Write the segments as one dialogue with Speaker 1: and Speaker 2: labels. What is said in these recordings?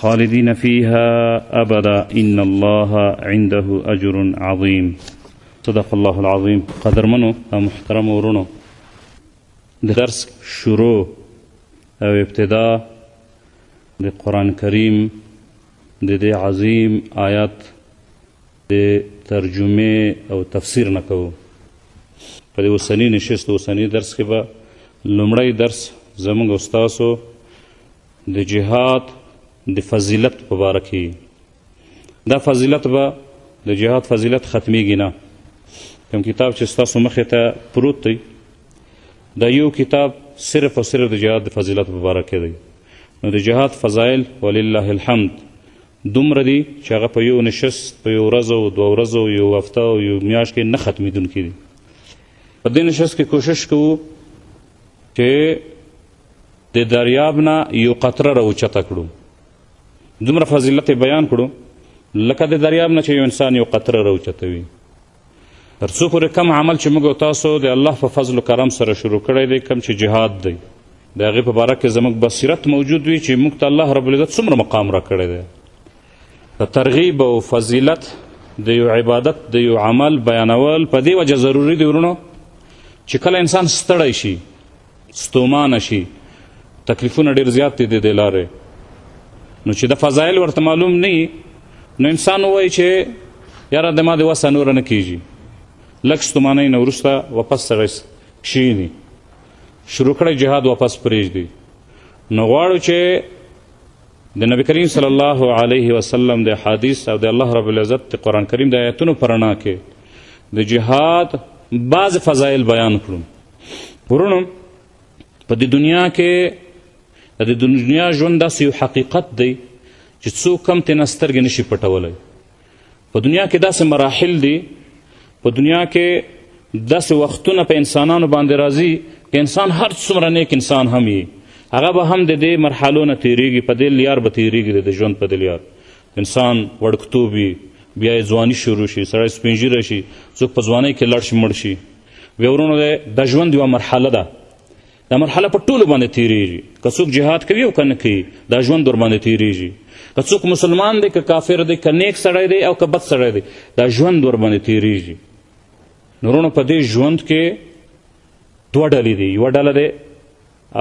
Speaker 1: خالدين فيها أبدا إن الله عنده أجر عظيم صدق الله العظيم قدر منو محترم ورونو درس شروع او ابتدا د قرآن کریم د دې عظیم آیات د ترجمه او تفسیر نه کوو په دې اوسني نشست اوسني درس کې به لومړی درس زموږ استاسو د جهاد د فضیلت په باره کې دا فضیلت به د جهاد فضیلت ختمیږي نه کوم کتاب چې ستاسو مخې ته پروت دی دا یو کتاب صرف او صرف د جهاد د فضیلت په باره کې دی نو د جهاد فضایل ولله الحمد دومره دي چې هغه په یو نشست په یو ورځ او دوه ورځو یو هفته او یو میاشت کې نه ختمېدونکي دي په دې نشست کې کوشش کوو چې د دریاب نه یو قطره راوچته کړو دومره فضیلت یې بیان کړو لکه د دریاب نه چې یو انسان یو قطره راوچتوي تر څو پورې کم عمل چې موږ تاسو د الله په فضل و کرم سره شروع کړی دی کم چې جهاد دی د هغې په باره کې زموږ بصیرت موجود وي چې موږ ته الله رب العزت څومره مقام راکړی دی د ترغیب او فضیلت د یو عبادت د یو عمل بیانول په دې وجه ضروري دی ورونو چې کله انسان ستړی شي ستومانه شي تکلیفونه ډیر زیات دي د دې لارې نو چې د فضایل ورته معلوم نه وي نو انسان وایي چې یاره د ما د وسه نوره نه کیږي لږ ستومانۍ نه وروسته واپس سړی کښیني شروع کړی جهاد واپس پرېږدي نو غواړو چې د نبی کریم صلی الله علیه وسلم د حدیث او د الله رب العزت د قرآن کریم د آیتونو په رڼا کې د جهاد بعضې فضایل بیان کړو ورونو په دې دنیا کې د دنیا ژوند داسې یو حقیقت دی چې څوک هم ترنه سترګې نشي پټولی په دنیا کې داسې مراحل دي په دنیا کې داسې وختونه په انسانانو باندې راځي که انسان هر څومره نیک انسان هم وي هغه به هم د دې مرحلو نه تیریږي په دې لیار به تیریږي د ژوند په دې لیار انسان وړکتوب وي بیا یې ځواني شروع شي سړی سپینږیری شي څوک په ځوانۍ کې لړ شي مړ شي وی ورونو ده د ژوند یوه مرحله ده دا مرحله په ټولو باندې تیریږي که څوک جهاد کوي او که نه کوي دا ژوند ورباندې تیریږي که څوک مسلمان دی که کافر دی که نیک سړی دی او که بد سړی دی دا ژوند ورباندې تیریږي نورونو په دې ژوند کې دوه ډلې دي یوه ډله دی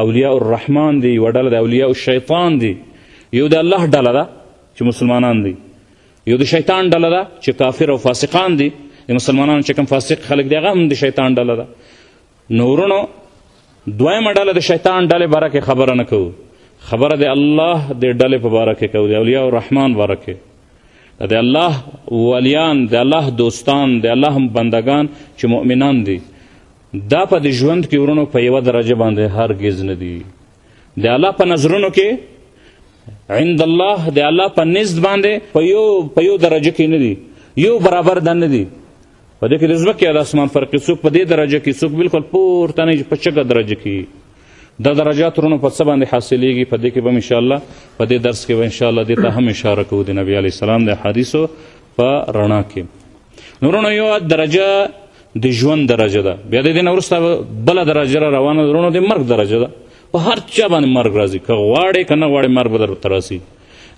Speaker 1: اولیاء الرحمن دی یوه ډله د اولیاء الشیطان دی یو د الله ډله ده چې مسلمانان دی یو د شیطان ډله ده چې کافر او فاسقان دی د مسلمانانو چې کوم فاسق خلک دی هغه هم د شیطان ډله ده نورونو دویمه ډله د شیطان ډلې باره کې خبره نه کوو خبره د الله د ډلې په باره کې کوو د اولیاء الرحمن باره کې د الله ولیان د الله دوستان د الله بندگان چې مؤمنان دي دا په د ژوند کې ورونو په یوه درجه باندې هرګز نه دي د الله په نظرونو کې عند الله د الله په نزد باندې په یو په یو درجه کې نه دي یو برابر ده نه دي په دې کې د ځمکې او د اسمان فرق دی څوک په دې درجه کې څوک بلکل پورته نه په چکه درجه کې دا درجات رونو په څه باندې حاصلېږي په دې کې به هم انشاءالله په دې درس کې به انشاءالله دې ته هم اشاره کوو د نبي علیه السلام د حدیثو په رڼا کې نورونو یو درجه د ژوند درجه ده بیا د دې نه وروسته بله درجه را روانه ده وروڼو د مرګ درجه ده په هر چا باندې مرګ راځي که غواړې که نه غواړې مرګ به درته راسي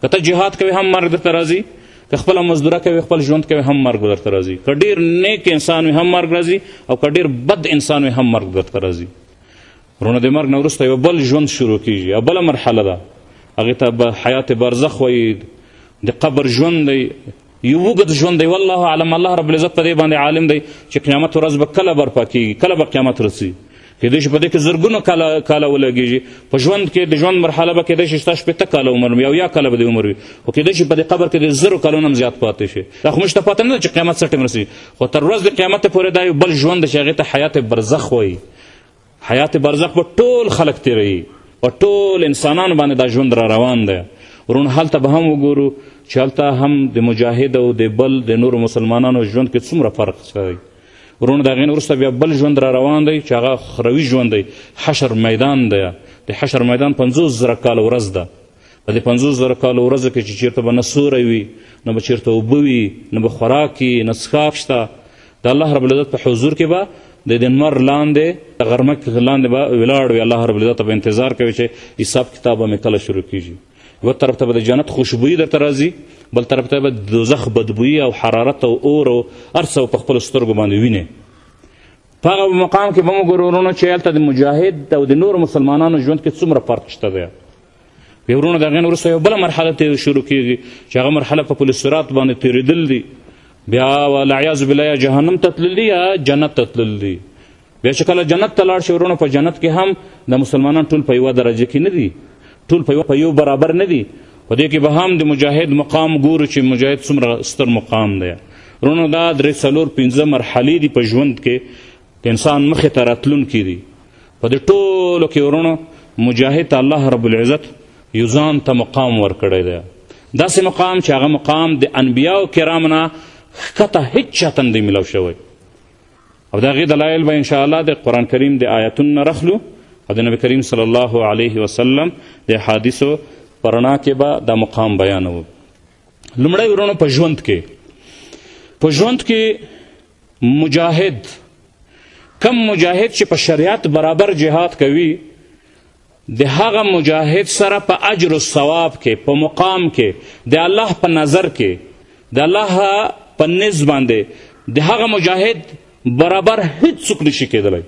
Speaker 1: که ته جهاد کوې هم مرګ درته راځي که خپله مزدوره کوې خپل ژوند کوې هم مرګ به درته راځي که ډېر نیک انسان وي هم مرګ راځي او که ډېر بد انسان وي هم مرګ درته راځي وروڼو د مرګ نه وروسته یو بل ژوند شروع کیږي او بله مرحله ده هغې ته به حیات برزخ وایي د قبر ژوند دی یو اوږد ژوند دی والله اعلم الله رب العزت په دې باندې عالم دی چې قیامت ورځ به کله برپا کیږي کله به قیامت ورسي کېدای شي په دې کې زرګونه کاله کاله ولګېږي په ژوند کې د ژوند مرحله به کېدای شي ستا شپېته کاله عمر وي او یا کاله به دې عمر وي خو کېدای شي په دې قبر کې د زرو کالونه هم زیات پاتې شي دا خو موږ ته پته نه ده چې قیامت څه ټیم رسېږي خو تر ورځې قیامت پورې دا یو بل ژوند دی چې هغې ته حیات برزخ وایي حیات برزخ به ټول خلک تیروي په ټول انسانانو باندې دا ژوند را روان دی ورونه هلته به هم وګورو چې هلته هم د مجاهد او د بل د نورو مسلمانانو ژوند کې څومره فرق شته دی ورونه د هغې نه وروسته بیا بل ژوند را روان دی چې هغه خروي ژوند دی حشر میدان دی د حشر میدان پنځوس زره کاله ورځ ده په دې پنځوس زره کالو ورځو کې چې چېرته به نه سوری وي نه به چېرته اوبه وي نه به خوراک وي نه څښاک شته د الله رب العزت په حضور کې به د دې نمر لاندې د غرمک لاندې به ولاړ وي الله رب العزت به انتظار کوي چې حساب کتاب به مې کله شروع کیږي یوه طرف ته به د جنت خوشبویي درته راځي بل طرف ته به د دوزخ بدبویي او حرارت او اور او هر څه په خپلو سترګو باندې وینې په هغه مقام کې به موږ ګورو ورونو چې هلته د مجاهد او د نورو مسلمانانو ژوند کې څومره فرق شته دی بیا ورونه د هغې نه وروسته یو بله مرحله ته شروع کېږي چې هغه مرحله په پل صراط باندې تېرېدل دي بیا والعیاذ بالله یا جهنم ته تلل دي یا جنت ته تلل دي بیا چې کله جنت ته لاړ شي ورونه په جنت کې هم د مسلمانان ټول په یوه درجه کې نه دي ټول په یو په یو برابر نه دي په دې کې به هم د مجاهد مقام ګورو چې مجاهد څومره ستر مقام دی ورونه دا درې څلور پنځه مرحلې دي په ژوند کې د انسان مخې ته راتلونکي دي په دې ټولو کې ورونو مجاهد ته الله رب العزت یو ځان ته مقام ورکړی دی داسې مقام چې هغه مقام د انبیاو کرام نه ښکته هیڅ چا ته نه ملو شوی او د هغې دلایل به انشاءالله د قرآن کریم د آیتونو نه رخلو او د نبی کریم صلی الله علیه وسلم د حادثو په رڼا کې به دا مقام بیانوو لومړی ورونو په ژوند کې په ژوند کې مجاهد کم مجاهد چې په شریعت برابر جهاد کوي د هغه مجاهد سره په اجر الثواب کې په مقام کې د الله په نظر کې د الله په نس باندې د هغه مجاهد برابر هیڅوک نشي کېدلی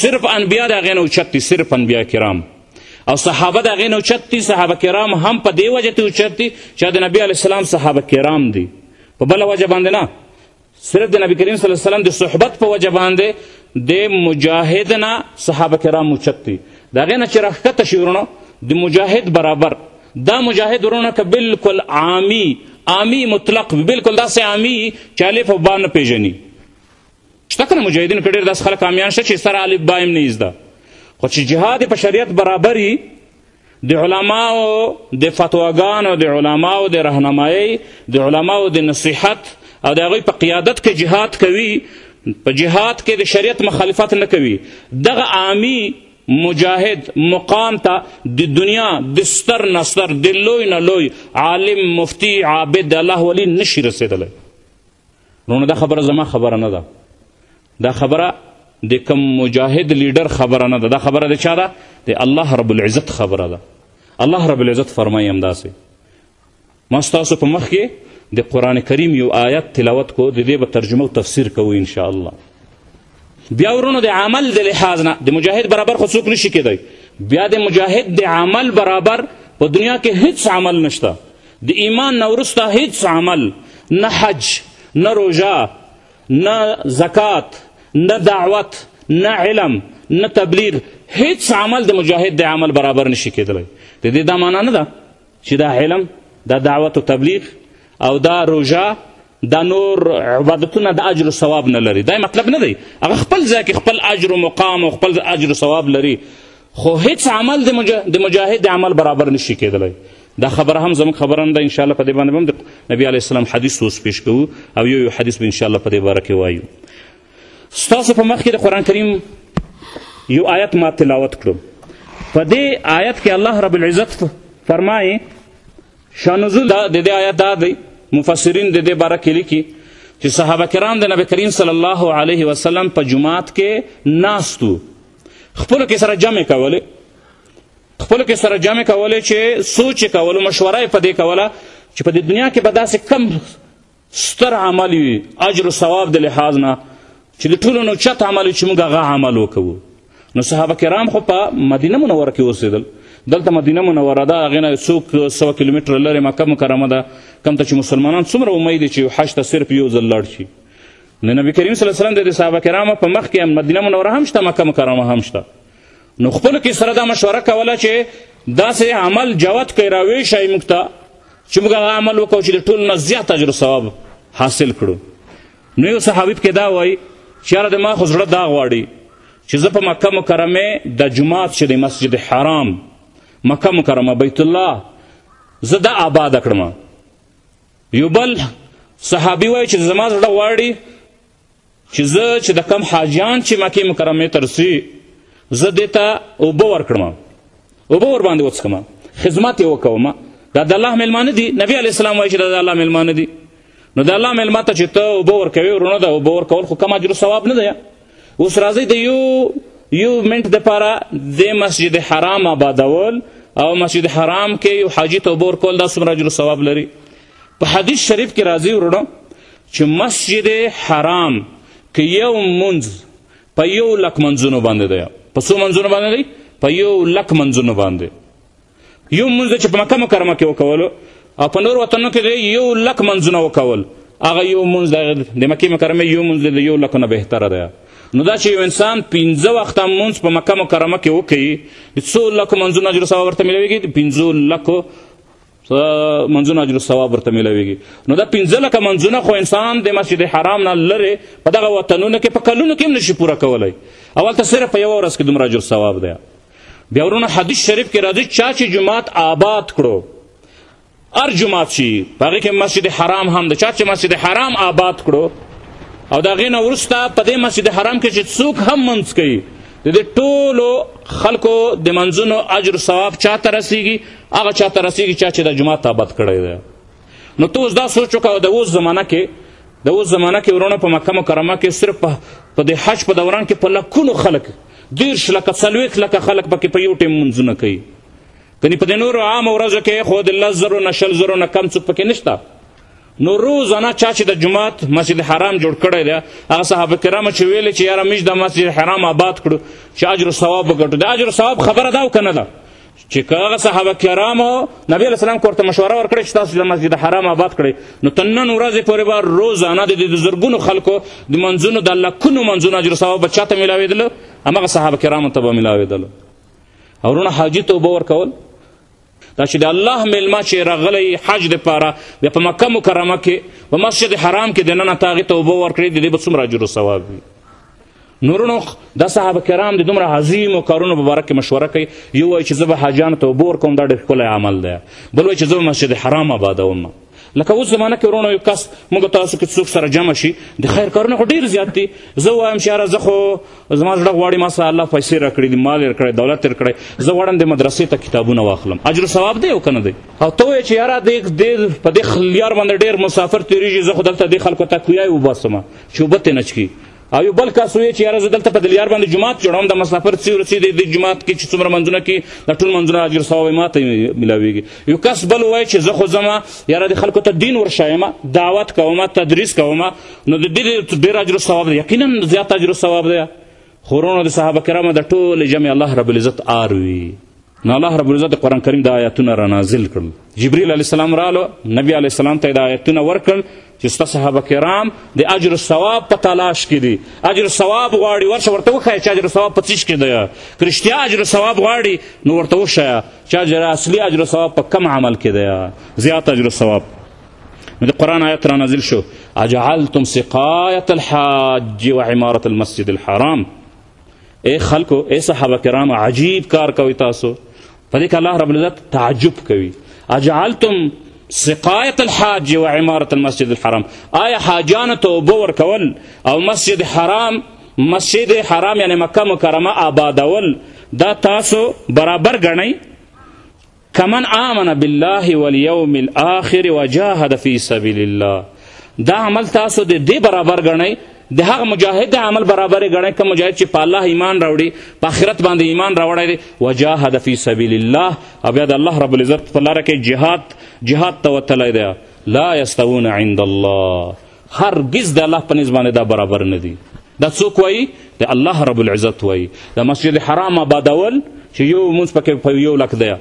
Speaker 1: صرف انبیا د هغې نه اوچت دي صرف انبیا کرام او صحابه د هغې نه اوچت دي صحابه کرام هم په دې وجه ته اوچت دي چې د نبي علیه السلام صحابه کرام دي په بله وجه باندې نه صرف د نبی کریم صلی الله علیه وسلم د صحبت په وجه باندې د مجاهد نه صحابه کرام اوچت دي د هغې نه چې راښکته شي ورونو د مجاهد برابر دا مجاهد ورونه که بالکل عامی عامی مطلق بالکل داسې عامی چې الف او با نه پېژني شته کنه مجاهدینو کې ډېر داسې خلک کامیان شته چې سره الف با هم نه یې زده خو چې جهاد په شریعت برابر وي د علماو د فتواګانو د علماو د رهنمایۍ د علماو د نصیحت او د هغوی په قیادت کې جهاد کوي په جهاد کې د شریعت مخالفت نه کوي دغه عامی مجاهد مقام ته د دنیا د ستر نه ستر د لوی نه لوی عالم مفتی عابد د الله ولی نشي رسېدلی ورونه دا خبره زما خبره نه ده دا خبره د کم مجاهد لیډر خبره نه ده دا خبره د چا ده د الله رب العزت خبره ده الله رب العزت فرمایي همداسې ما ستاسو په مخ کې د قرآن کریم یو آیت تلاوت کو د دې به ترجمه او تفسیر کوو انشاءالله بیا ورونو د عمل د لحاظ نه د مجاهد برابر خو څوک نشي کېدای بیا د مجاهد د عمل برابر په دنیا کې هیڅ عمل نشته د ایمان نه وروسته هیڅ عمل نه حج نه روژه نه زکات نه دعوت نه علم نه تبلیغ هیڅ عمل د مجاهد د عمل برابر نشي کېدلی د دې دا معنا نه ده چې دا علم دا دعوت و تبلیغ او دا روژه دا نور عبادتونه د اجر و ثواب نه لري دا مطلب نه دی هغه خپل ځای کې خپل اجر و مقام او خپل اجر و ثواب لري خو هیڅ عمل د مجاهد د عمل برابر نشي کېدلی دا خبره هم زموږ خبره نه ده انشاءالله په دې باندې به هم د نبي علیه السلام حدیث اوس پیش کوو او یو یو حدیث به انشاءالله په دې باره کې وایو ستاسو په مخ کې د قرآن کریم یو آیت ما تلاوت کړو په دې آیت کې الله رب العزت فرمایي شانزول د دې آیت دا دی مفسرین د دې باره کې لیکي چې صحابه کرام د نبی کریم صلی الله علیه وسلم په جماعت کې ناستو خپلو کې سره جمع کولې خپلو کې سره جمع کولې چې سوچ یې کولو مشوره یې په دې کوله چې په دې دنیا کې به داسې کم ستر عمل وي اجر او ثواب د لحاظ نه چې د ټولو نه چت عمل چې موږ هغه عمل وکوو نو صحابه کرام خو په مدینه منوره کې اوسېدل دلته مدینه منوره ده هغې نه څو سوه کیلومتره لرې مکه مکرمه ده کوم ته چې مسلمانان څومره امید دی چې حج ته صرف یو ځل لاړ شي نو نبي کریم صلی الله علیه وسلم د صحابه کرامو په مخ کې مدینه منوره هم شته مکه مکرمه هم شته نو خپل کې سره دا مشوره کوله چې داسې عمل جوت کوي راوې شي موږ ته چې موږ هغه عمل وکړو چې د ټولو نه زیات اجر ثواب حاصل کړو نو یو صحابي پکې دا وایي چې یاره د ما خو زړه دا غواړي چې زه په مکه مکرمه د جماعت چې د مسجد حرام مکه مکرمه بیت الله زه دا آباد کړم یو بل صحابي وایي چې زما زړه غواړي چې زه چې د کم حاجیان چې مکې مکرمې ته رسي زه دې ته اوبه ورکړم اوبه ورباندې وڅکم خدمت یې وکوم دا د الله میلمانه دي نبی علیه السلام وایي چې دا د الله میلمانه دي نو د الله میلمه ته چې ته اوبه ورکوې ورونه ده اوبه ورکول خو کم اجر ثواب نه دی اوس راځئ د یو یو منټ دپاره د مسجد حرام آبادول او مسجد حرام کې یو حاجي ته اوبه ورکول دا څومره اجر ثواب لري په حدیث شریف کې راځي ورونو چې مسجد حرام کې یو منځ په یو لک منځونو باندې دی په څو منځونو باندې دی په یو لک منځونو باندې یو منځ چې په مکه مکرمه کې وکولو او په نور وطنو کې دی یو لک منځونه وکول هغه یو منځ د مکې مکرمې یو منځ د یو لکو نه بهتره دی نو دا چې یو انسان پنځه وخته مونځ په مکه مکرمه کې وکړي د څو لکو منځونو اجر ثواب ورته میلاویږي د پنځو لکو منځونه اجر ثواب ورته ملاویږي نو دا پنځه لکه منځونه خو انسان د مسجد حرام نه لرې په دغه وطنونو کې په کلونو کې هم نشي پوره کولی او هلته صرف په یوه ورځ کې دومره اجر ثواب دی بیا ورونه حدیث شریف کې راځي چا چې جومات آباد کړو هر جومات شي په هغې کې مسجد حرام هم دی چا چې مسجد حرام آباد کړو او د هغې نه وروسته په دې مسجد حرام کې چې څوک هم منځ کوي د دې ټولو خلکو د منځونو اجر ثواب چا ته رسیږي هغه چا ته رسیږي چا چې د جماعت تابت کړی دی نو ته اوس دا سوچ وکړه د اوس زمانه کې د اوس زمانه کې ورونه په مکه مکرمه کې صرف په د حج په دوران کې په لکونو خلک دېرش لکه څلوېښت لکه خلک پکې په یو ټیم منځونه کوي کنی په د نورو عامو ورځو کې خو د لس زرو نه شل زرو نه کم څوک پکې نشته نو روزانه چا چې د جماعت مسجد حرام جوړ کړی دی هغه صحابه کرامو چې ویلې چې یاره موږ د مسجد حرام آباد کړو چې اجر ثواب وګټو د اجر ثواب خبره ده او که نه ده چې که هغه صحابه کرامو نبی علیه السلام کورته مشوره ورکړې چې تاسو د مسجد حرام آباد کړئ نو تر نن ورځې پورې به روزانه د د زرګونو خلکو د منځونو د لکونو منځونو اجر ثواب به چاته میلاوېدل هماغه صحابه کرامو ته به میلاوېدل او وروڼه حاجي ته اوبه ورکول دا چې د الله میلمه چې راغلی حج دپاره بیا په مکه مکرمه کې په مسجد حرام کې دننه ته هغې توبه ورکړې د دې به څومره اجر ثواب وي نورونو د صحابه کرام د دومره عظیمو کارونو په باره کې مشوره کوي یو وایي چې زه به حاجیانو ته اوبه ورکوم دا ډېر ښکلی عمل دی بل وایي چې زه به مسجد حرام آبادوم لکه اوس زمانه کې ورونه یو کس موږ تاسو کې څوک سره جمع شي د خیر کارونه خو ډېر زیات دي زه وایم چې یاره زه خو زما زړه غواړي ما سره الله پیسې راکړي دي مال یې کړی دولت یې کړی زه غواړم د مدرسې ته کتابونه واخلم اجر و ثواب دی او که نه دی او ته وایې چې یاره دې په دې خلیار باندې ډېر مسافر تېرېږي زه خو دلته دې خلکو ته کویای وباسم چې اوبه ترې نه څکي او یو بل کس وی چې یاره زه دلته په دلیار باندې جماعت جوړوم د مسافر څه ورسي د دې جماعت کې چې څومره منځونه کې د ټول منځونه اجر ثواب ما ته ملاویږي یو کس بل وای چې زه خو زما یاره د خلکو ته دین ورشایم دعوت کوم تدریس کوم نو د دې ډیر اجر ثواب دی یقینا زیات اجر ثواب دی خورونو د صحابه کرامو د ټول جمع الله رب العزت آروي نو الله رب العزت د قرآن کریم د آیاتونه را نازل کړل جبریل علیه السلام راله نبی علیه السلام ته یې د آیاتونه ورکړل چې ستا صحابه کرام د اجر ثواب په تلاش کې دي اجر ثواب غواړي ورشه ورته وښایه چې اجر ثواب په څیش کې دی که رښتیا اجر ثواب غواړي نو ورته وښایه چې اجر اصلي اجر ثواب په کم عمل کې دی زیات اجر ثواب نو د قرآن آیت را نازل شو اجعلتم سقایت الحاج و عمارت المسجد الحرام اے خلکو اے صحابه کرام عجیب کار کوي تاسو په دې کې الله رب العزت تعجب کوي اجعلتم سقایت الحاج و عمارت المسجد الحرام آیا حاجانو ته اوبه ورکول او مسجد حرام مسجد حرام یعنی مکه مکرمه آبادول دا تاسو برابر ګڼئ کمن آمن بالله والیوم الاخر وجاهد فی سبیل الله دا عمل تاسو د دې برابر ګڼئ د هغه مجاهد د عمل برابر ګڼئ کوم مجاهد چې په الله ایمان راوړي په آخرت باندې ایمان راوړی دی وجاهد فی سبیل الله او بیا د الله رب العزت په لاره کې جهاد جهاد ته وتلی دی لا یستوون عند الله هرګز د الله په نس باندې دا برابر نه دي دا څوک وایي د الله رب العزت وایي د مسجد حرام آبادول چې یو مونځ پکې په یو لک دی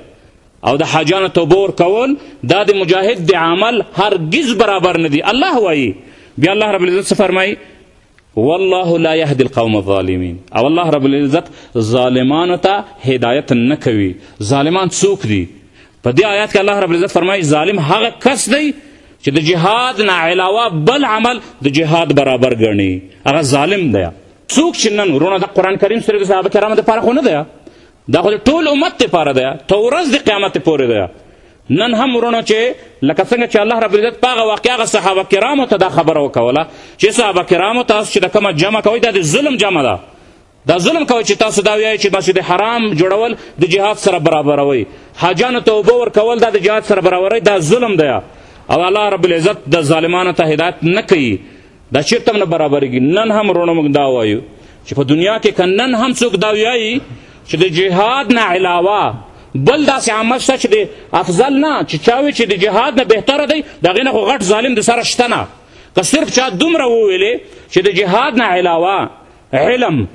Speaker 1: او د حاجانو توبه ورکول دا د مجاهد د عمل هرګز برابر نه دي الله وایي بیا الله رب العزت څه فرمایي والله لا يهدي القوم الظالمين او الله رب العزت ظالمانو ته هدایت نه کوي ظالمان څوک دي په دې آیات کې الله رب العزت فرمایي ظالم هغه کس دی چې د جهاد نه علاوه بل عمل د جهاد برابر ګڼي هغه ظالم دی څوک چې نن ورونه د قرآن کریم سره د صحابه کرامو دپاره خو نه دی دا خو د ټول امت دپاره دی ته ورځ د قیامت پورې دی نن هم ورونو چې لکه څنګه چې الله رب العزت په هغه واقع هغه صحابه کرامو ته دا خبره وکوله چې صحابه کرامو تاسو چې د کومه جمع کوئ دا د ظلم جمع ده دا ظلم کوي چې تاسو دا وایي چې مسجد حرام جوړول د جهاد سره برابروي حاجانو ته اوبه ورکول دا د جهاد سره برابروي دا ظلم دی او الله رب العزت د ظالمانو ته هدایت نه کوي دا چېرته هم نه برابرېږي نن هم وروڼو موږ دا وایو چې په دنیا کې که نن هم څوک دا ویایي چې د جهاد نه علاوه بل داسې عمل شته چې د افضل نه چې چا وي چې د جهاد نه بهتره دی د هغې نه خو غټ ظالم د سره شته نه که صرف چا دومره وویلې چې د جهاد نه علاوه علم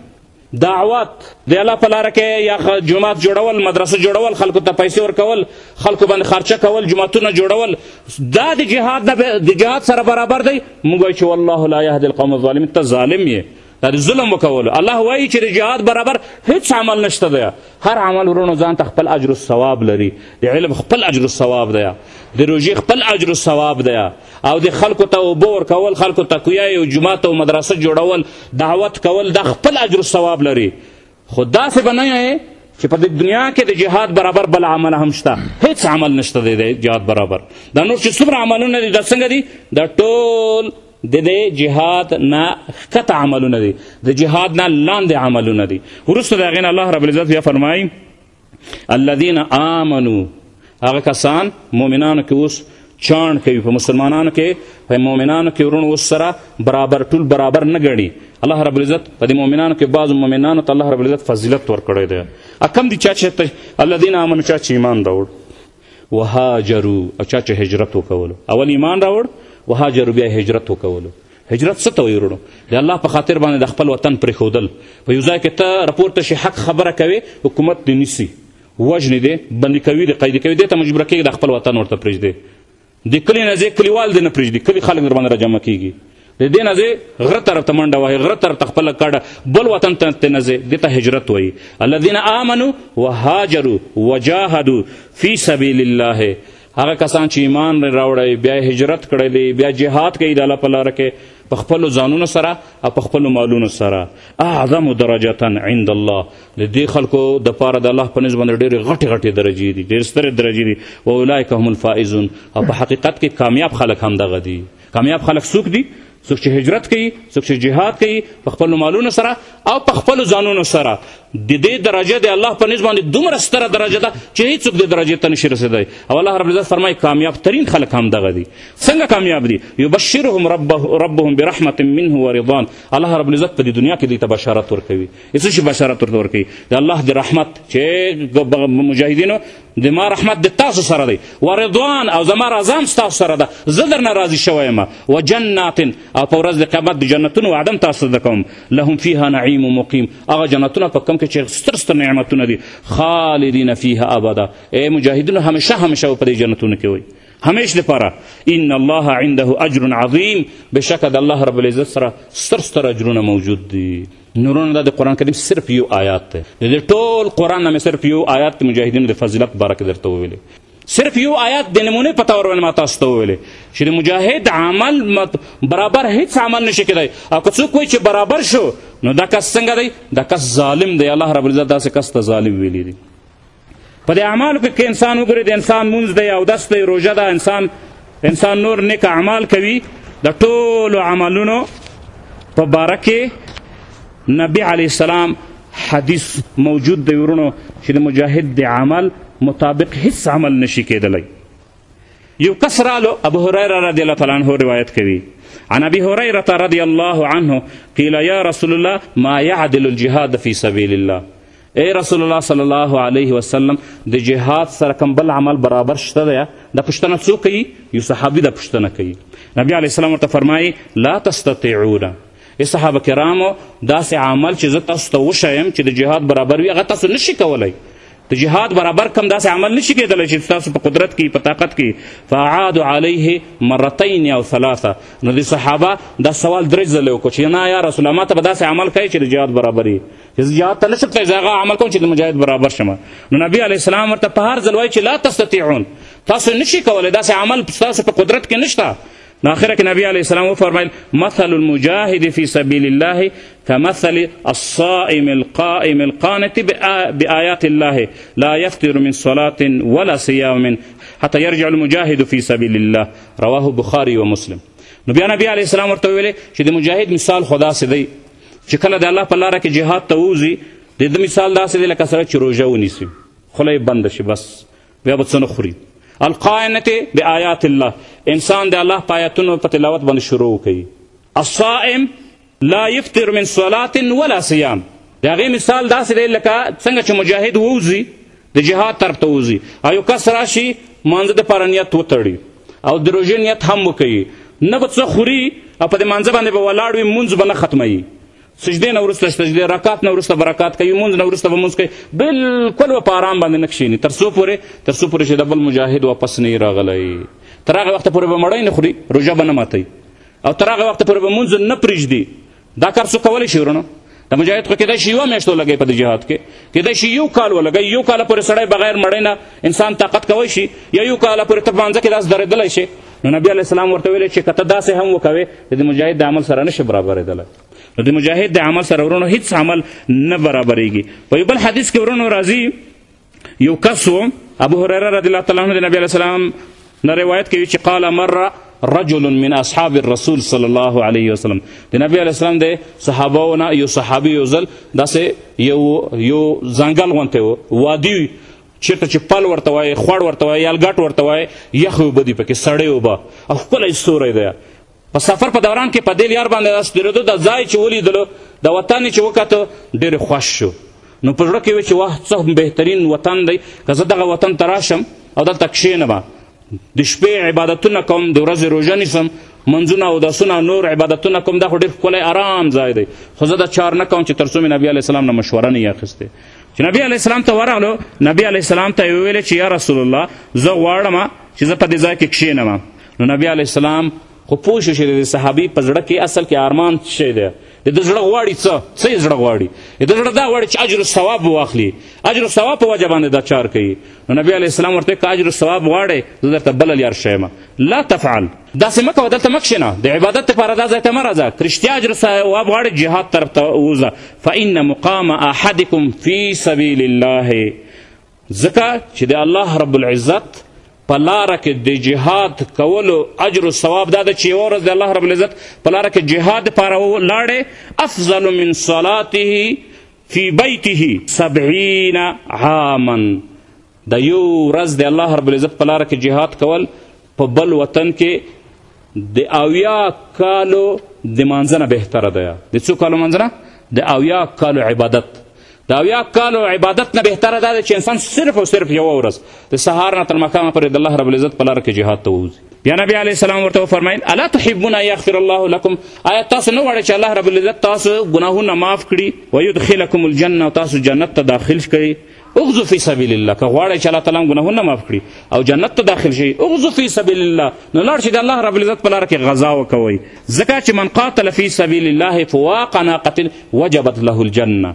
Speaker 1: دعوت د الله په لاره کې یا جماعت جوړول مدرسه جوړول خلکو ته پیسې ورکول خلکو باندې خرچه کول جماعتونه جوړول دا د جهاد د جهاد سره برابر دی موږ وایو چې والله لا یهدي القوم الظالمین ته ظالم یې دا د ظلم وکولو الله وایي چې د جهاد برابر هیڅ عمل نشته دی هر عمل ورونو ځان ته خپل اجر الثواب لري د علم خپل اجر الثواب دی د روژې خپل اجر الثواب دی او د خلکو ته اوبه ورکول خلکو ته کویا یو جومات او مدرسه جوړول دعوت کول دا خپل اجر ثواب لري خو داسې به نه چې په دنیا کې د جهاد برابر بل عمل هم شته هیڅ عمل نشته دی د جهاد برابر دا نور چې څومره عملونه دي دا څنګه دي دا ټول د دې جهاد نه ښکته عملونه دي د جهاد نه لاندې عملونه دي وروسته د هغې نه الله رب العزت بیا فرمایي الذين آمنو هغه کسان مؤمنانو کې اوس چاڼ کوي په مسلمانانو کې په مؤمنانو کې ورونو اوس سره برابر ټول برابر نه ګڼي الله رب العزت په دې مؤمنانو کې بعضو مؤمنانو ته الله رب العزت فضیلت ورکړی دی کم دي چا چې الذین آمنو چا چې ایمان راوړ وهاجرو او چا چې هجرت وکولو اول ایمان راوړ وهاجرو بیا هجرت وکولو هجرت څه ته وایي وروڼو د الله په خاطر باندې د خپل وطن پرېښودل په یو ځای کې ته راپورته شي حق خبره کوې حکومت دې نیسي وژنې دې بندي کوي دې قیدي کوي دې ته مجبوره کېږي د خپل وطن ورته پرېږدې د کلي نه ځې کلیوال دې نه پرېږدي کلي خلک در باندې راجمع کېږي د دې نه ځې غره طرف ته منډه وهې غره طرف ته خپله کډه بل وطن ته ترې نه ځې دې ته هجرت وایي الذین آمنو وهاجرو وجاهدو فی سبیل الله هغه کسان چې ایمان لري راوړی بیا هجرت کړی دی بیا جهاد کوي د الله په لاره کې په خپلو ځانونو سره او په خپلو مالونو سره اعظم درجتا عند الله د دې خلکو دپاره د الله په نزد باندې ډېرې غټې غټې درجې دي ډېرې سترې درجې دي و اولئک هم الفائزون او په حقیقت کې کامیاب خلک همدغه دي کامیاب خلک څوک دي څوک چې هجرت کوي څوک چې جهاد کوي په خپلو مالونو سره او په خپلو ځانونو سره د دې درجه د الله په نسبت باندې دومره ستره درجه ده چې هیڅوک دې درجې ته نشي رسېدلی او الله رب العزت فرمایي کامیاب ترین خلک هم دغه دي څنګه کامیاب دي یبشرهم ربه ربهم برحمت منه و رضوان الله رب العزت په دې دنیا کې دوی ته بشارت ورکوي څه شي بشارت ورته ورکوي د الله د رحمت چې مجاهدینو د ما رحمت د تاسو سره دی و رضوان او زما رضا هم ستاسو سره ده زه درنه راضي شوی یم و جنات او په ورځ د قیامت د جنتونو وعده هم تاسو ته درکوم لهم فیها نعیم مقیم هغه جنتونه په کوم کې چې ستر ستر نعمتونه دي خالدین فیها ابدا ای مجاهدینو همیشه همیشه به په دې جنتونو کې وئ همیش لپاره ان الله عنده اجر عظیم بشکه د الله رب العزت سره ستر ستر اجرونه موجود دي نورونه دا د قرآن کریم صرف یو آیات دی د دې ټول قرآن نه مې صرف یو آیات د مجاهدینو د فضیلت په باره کې درته وویلی صرف یو آیات د نمونې په طور باندې ما تاسو ته وویلی چې د مجاهد عمل برابر هیڅ عمل نشي کېدای او که څوک وایي چې برابر شو نو دا کس څنګه دی دا کس ظالم دی الله رب العزت داسې کس ته ظالم ویلی دی په دې اعمالو کې انسان وګوري د انسان مونږ دی او دس دی روژه ده انسان انسان نور نیک اعمال کوي د ټولو عملونو په باره کې نبی علی السلام حدیث موجود دی ورونو چې د مجاهد د عمل مطابق هیڅ عمل نشي کېدلی یو کس رالو ابو هریره رضی الله تعالی عنه روایت کوي عن ابي هريره رضي الله عنه قيل يا رسول الله ما يعدل الجهاد في سبيل الله ای رسول الله صلی الله علیه وسلم د جهاد سره کوم بل عمل برابر شته دی دا پوښتنه څوک کوي یو صحابي دا پوښتنه کوي نبی علیه السلام ورته فرمایي لا تستطیعون ای صحابه کرامو داسې عمل چې زه تاسو ته وښایم چې د جهاد برابر وي هغه تاسو نشي کولی د جهاد برابر کم داسې عمل نشي کېدلی چې تاسو په قدرت کې په طاقت کې فعاد علیه مرتین او ثلاثه نو د صحابه دا سوال درې ځلې وکړو چې نه یا رسول ما ته به داسې عمل کوي چې د جهاد برابر زیات نه شم کولی هغه عمل کوم چې د مجاهد برابر شم نو نبی علیه السلام ورته په هر ځل وایي چې لا تستطیعون تاسو نشئ کولی داسې عمل ستاسو په قدرت کې نشته نو آخره کې نبی علیه السلام وفرمایل مثل المجاهد فی سبیل الله کمثل الصائم القائم القانت بآیات الله لا یفتر من صلاة ولا صیام حتی یرجع المجاهد فی سبیل الله رواه بخاری و مسلم نو بیا نبی علیه السلام ورته ویلې چې د مجاهد مثال خدا سي دی چې کله د الله په لاره کې جهاد ته ووځي د ده مثال داسې دی لکه سره چې روژه ونیسي خوله یې بنده شي بس بیا به څه نه خوري القائنت بآیات الله انسان د الله په آیاتونو په تلاوت باندې شروع کوي الصائم لا یفتر من صلات ولا صیام د هغې مثال داسې دی لکه څنګه چې مجاهد ووځي د جهاد طرف ته وځي او یو کس راشي مانځه د پاره نیت وتړي او د روژې نیت هم وکوي نه به څه خوري او په دې مانځه باندې به ولاړ وي مونځ به نه ختموي سجدې نه وروسته سجدې رکات نه وروسته به رکات کوي مونځ نه وروسته به مونځ کوي بلکل به په ارام باندې نه کښېني تر څو پورې تر څو پورې چې د بل مجاهد واپس نه راغلی تر هغه وخته پورې به مړۍ نه خوري روژه به نه ماتوي او تر هغه وخته پورې به مونځ نه پرېږدي دا کار څو کولی شي ورونو د مجاهد خو کېدای شي یوه میاشت ولګوي په دې جهاد کې کېدای شي یو کال ولګوي یو کال پورې سړی بغیر مړی نه انسان طاقت کوی شي یا یو کال پورې ته پانځه کې داسې درېدلی شي نو نبی علیه السلام ورته ویلی چې که ته داسې هم وکوې د دې مجاهد د عمل سره نشي برابرېدلی نو د مجاهد د عمل سره ورونو هیڅ عمل نه برابرېږي په یو بل حدیث کې ورونو راځي یو کس و ابو هريره رضی الله تعالی عنه د نبی علیه السلام نه روایت کوي چې قال مره رجل من اصحاب الرسول صلی الله علیه وسلم د نبی علیه السلام د صحابو نه یو صحابي یو ځل داسې یو یو ځنګل غونتی و وادي چیرته چې پل ورته وایي خوړ ورته وایي یالګټ ورته وایي یخې اوبه دي پکې سړې اوبه او ښکلی ستوری دی په سفر په دوران کې په دې لیار باندې د سپېرېدو د ځای چې ولیدلو د وطن یې چې وکتو ډېر خوښ شو نو په زړه کې وی چې واه څه بهترین وطن دی که زه دغه وطن ته راشم او دلته کښېنم د شپې عبادتونه کوم د ورځې روژه نیسم منځونه او داسونه نور عبادتونه کوم دا خو ډېر ښکلی آرام ځای دی خو زه دا چار نه کوم چې تر څو مې نبي علیه السلام نه مشوره نه یې اخیستې چې نبي علیه السلام ته ورغلو نبي علیه السلام ته یې وویلې چې یا رسول الله زه غواړم چې زه په دې ځای کې کښېنم نو نبی علی السلام خو پوه شو چې د صحابي په زړه کې اصل کې ارمان شی دی د ده زړه غواړي څه څه یې زړه غواړي د ده زړه دا غواړي چې اجر ثواب واخلي اجر ثواب په وجه باندې دا چار کوي نو نبی علیه السلام ورته که اجر ثواب غواړی زه درته بله لیار ښیم لا تفعل داسې مه کوه دلته مه کښېنه د عبادت لپاره دا ځای ته مه راځه که رښتیا اجر ثواب غواړې جهاد طرف ته ووځه فان مقام احدکم فی سبیل الله ځکه چې د الله رب العزت په لاره کې د جهاد کولو اجر او ثواب دا ده چې یوه ورځ د الله رب العزت په لاره کې جهاد دپاره ولاړې افضل من صلاته فی بیته سبعین عاما د یو ورځ د الله رب العزت په لاره کې جهاد کول په بل وطن کې د اویا کالو د مانځنه بهتره ده د څو کالو مانځنه د اویا کالو عبادت د اویا کالو عبادت نه بهتره ده چې انسان صرف او صرف یوه ورځ د سهار نه تر ماښامه پورې د الله رب العزت په لاره کې جهاد ته ووځي بیا نبی علیه السلام ورته وفرمایل الا تحبون ان یغفر الله لکم آیا تاسو نه غواړئ چې الله رب العزت تاسو ګناهونه معاف کړي ویدخلکم الجنه تاسو جنت ته داخل کړي اغزو فی سبیل الله که غواړی چې الله تعالی هم ګناهونه معاف کړي او جنت ته داخل شي اغزو فی سبیل الله نو لاړ شي د الله رب العزت په لاره کې غذا وکوئ ځکه چې من قاتل فی سبیل الله فواق ناقة وجبت له الجنه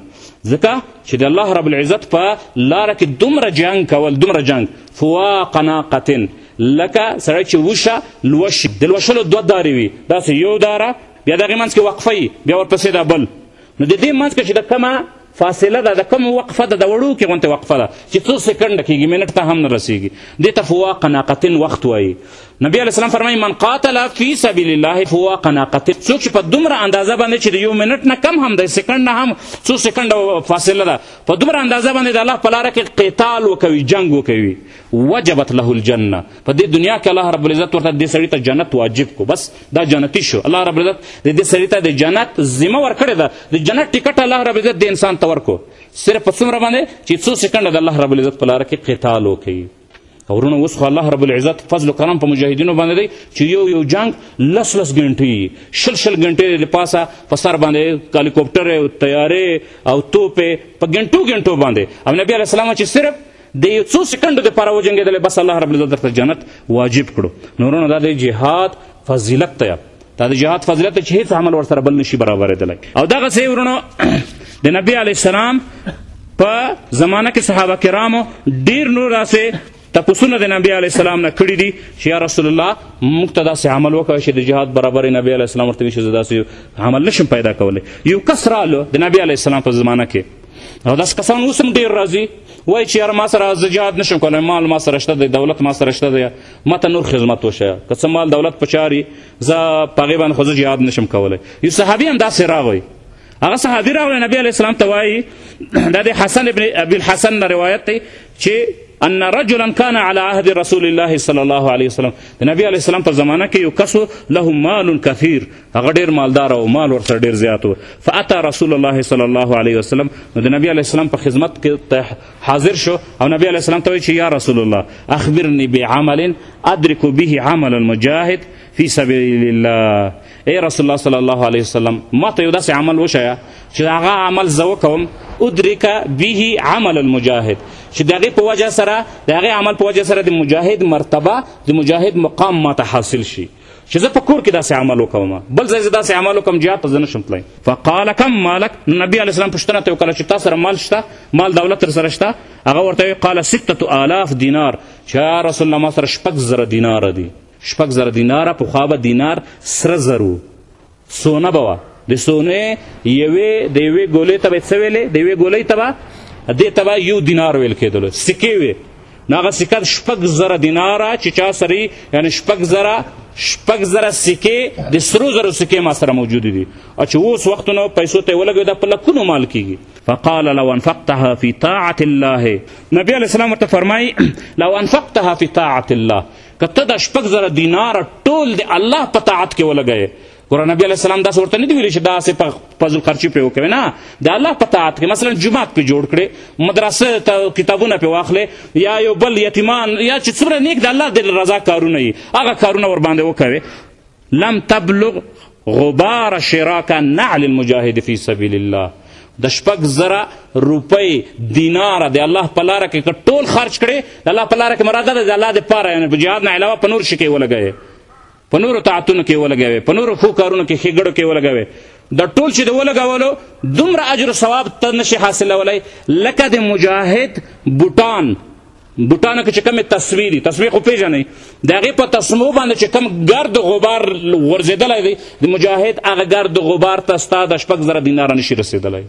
Speaker 1: ځکه چې د الله رب العزت په لاره کې دومره جنګ کول دومره جنګ فواق ناقة لکه سړی چې وشه لوشي د لوشلو دوه دارې وي داسې یو داره بیا دغې منځ کې وقفه بیا ورپسې دا بل نو د دې منځ کې چې د کومه فاصله ده د کوم وقفه ده د وړوکې غونتې وقفه ده چې څو سکنډه کېږي منټ ته هم نه رسېږي دې ته فوا قناقتن وخت وایي نبی علیه السلام فرمایي من قاتل فی سبیل الله فوا قناقتن څوک چې په دومره اندازه باندې چې د یو منټ نه کم هم دی سکنډ نه هم څو سکنډه فاصله ده په دومره اندازه باندې د الله په لاره کې قتال وکوي جنګ وکوي وجبت له الجنه په دې دنیا کې الله رب العزت ورته دې سړي ته جنت واجب کو بس دا جنتی شو الله رب العزت د دې سړي ته د جنت ذمه ورکړې ده د جنت ټکټ الله رب العزت د انسان ته ورکو صرف په څومره باندې چې څو سکنډه د الله رب العزت په لاره کې قتال وکړي ورونه اوس خو الله رب العزت فضل و کرم په مجاهدینو باندې دی چې یو یو جنگ لس لس ګنټې شل شل ګنټې د پاسه په سر باندې هلیکوپټرې او طیارې او توپې په ګنټو ګنټو باندې او نبی علیه السلام چې صرف د یو څو سکندو لپاره وجنګېدلی بس الله رب العزت درته جنت واجب کړو نو وروڼه دا د جهاد فضیلت دی دا د جهاد فضیلت چې هیڅ عمل ورسره بل نشي برابرېدلی او دغسې وروڼو د نبی علیه السلام په زمانه کې صحابه کرامو ډیر نور داسې تپوسونه د نبی علیه السلام نه کړي دي چې یا رسول الله موږ ته داسې عمل وکړه چې د جهاد برابر نبی علیه السلام ورته وي چې زه داسې عمل نشم پیدا کولی یو کس رالو د نبی علیه السلام په زمانه کې او داسې کسان اوس هم ډېر راځي وایي چې یاره ما سره زه جهاد نشم کولی مال ما سره شته دی دولت ما سره شته دی ما ته نور خدمت وشه که څه مال دولت په چاري زه په هغې باندې خو زه جهاد نشم کولی یو صحابي هم داسې راغی هغه صحابي راغی نبی علیه السلام ته وایي دا د حسن ابن ابي الحسن نه روایت دی چې ان رجلا كان على عهد رسول الله صلى الله عليه وسلم د نبی علیه السلام په زمانه کې یو کس له مال کثیر هغه ډیر مالدار او مال ورسره ډیر زیات و فاتا رسول الله صلی الله علیه وسلم نو د نبی علیه السلام په خدمت کې حاضر شو او نبی علیه السلام ته وایي چې یا رسول الله اخبرني بعمل ادرک به عمل المجاهد فی سبیل الله ای رسول الله صلی الله علیه وسلم ما ته یو داسې عمل وښیه چې هغه عمل زه وکوم ادرک به عمل المجاهد چې د هغې په وجه سره د هغې عمل په وجه سره د مجاهد مرتبه د مجاهد مقام ما ته حاصل شي چې زه په کور کې داسې عمل وکوم بل ځای زه داسې عمل وکوم جهاد ته زه نشم تلای فقال کم مالک نو نبي علیه السلام پوښتنه ترې وکړه چې تا سره مال شته مال دولت در سره شته هغه ورته وایي قال سته آلاف دینار چې یا رسول الله ما سره شپږ زره دیناره دي شپږ زره دیناره پخوا به دینار سره زر سونه به وه د سونې یوې د یوې ګولې ته به څه ویلې د یوې ګولۍ ته به دې ته به یو دینار ویل کېدلو سکې وې نو هغه سکه شپږ زره دیناره چې چا سره یعنې شپږ زره شپږ زره سکې د سرو زرو سکې ما سره موجودې دي او چې اوس وختونو پیسو ته یې ولګوي دا په لکونو مال کېږي فقال لو انفقتها في طاعة الله نبی علیه السلام ورته فرمایي لو انفقتها في طاعة الله که ته دا شپږ زره دیناره ټول د الله په طاعت کې ولګوې ګوره نبی علیه السلام داسې ورته نه دي ویلي چې داسې په فضل خرچي پرې وکوې نه د الله په طاعت کې مثلا جومات پرې جوړ کړې مدرسه ته کتابونه پرې واخلې یا یو بل یتیمان یا چې څومره نیک د الله د رضا کارونه یي هغه کارونه ورباندې وکوې لم تبلغ غبار شراک نعل المجاهد فی سبیل الله د شپږ زره روپۍ دیناره د الله په لاره کې که ټول خرج کړې د الله په لاره کې مراد ده د الله دپاره یعنې په جهاد نه علاوه په نور شي کې ولګوې په نورو طاعتونو کې ولګوې په نورو ښو کارونو کې ښېګړو کې ولګوې د ټول چې د ولګولو دومره اجر و ثواب ته نشي حاصلولی لکه د مجاهد بوټان بوټانو کې چې کومې تسمې دي تسمې خو پېژنئ د هغې په تسمو باندې چې کوم ګرد غبار غورځېدلی دی د مجاهد هغه ګرد غبار ته ستا د شپږ زره دیناره نشي رسېدلی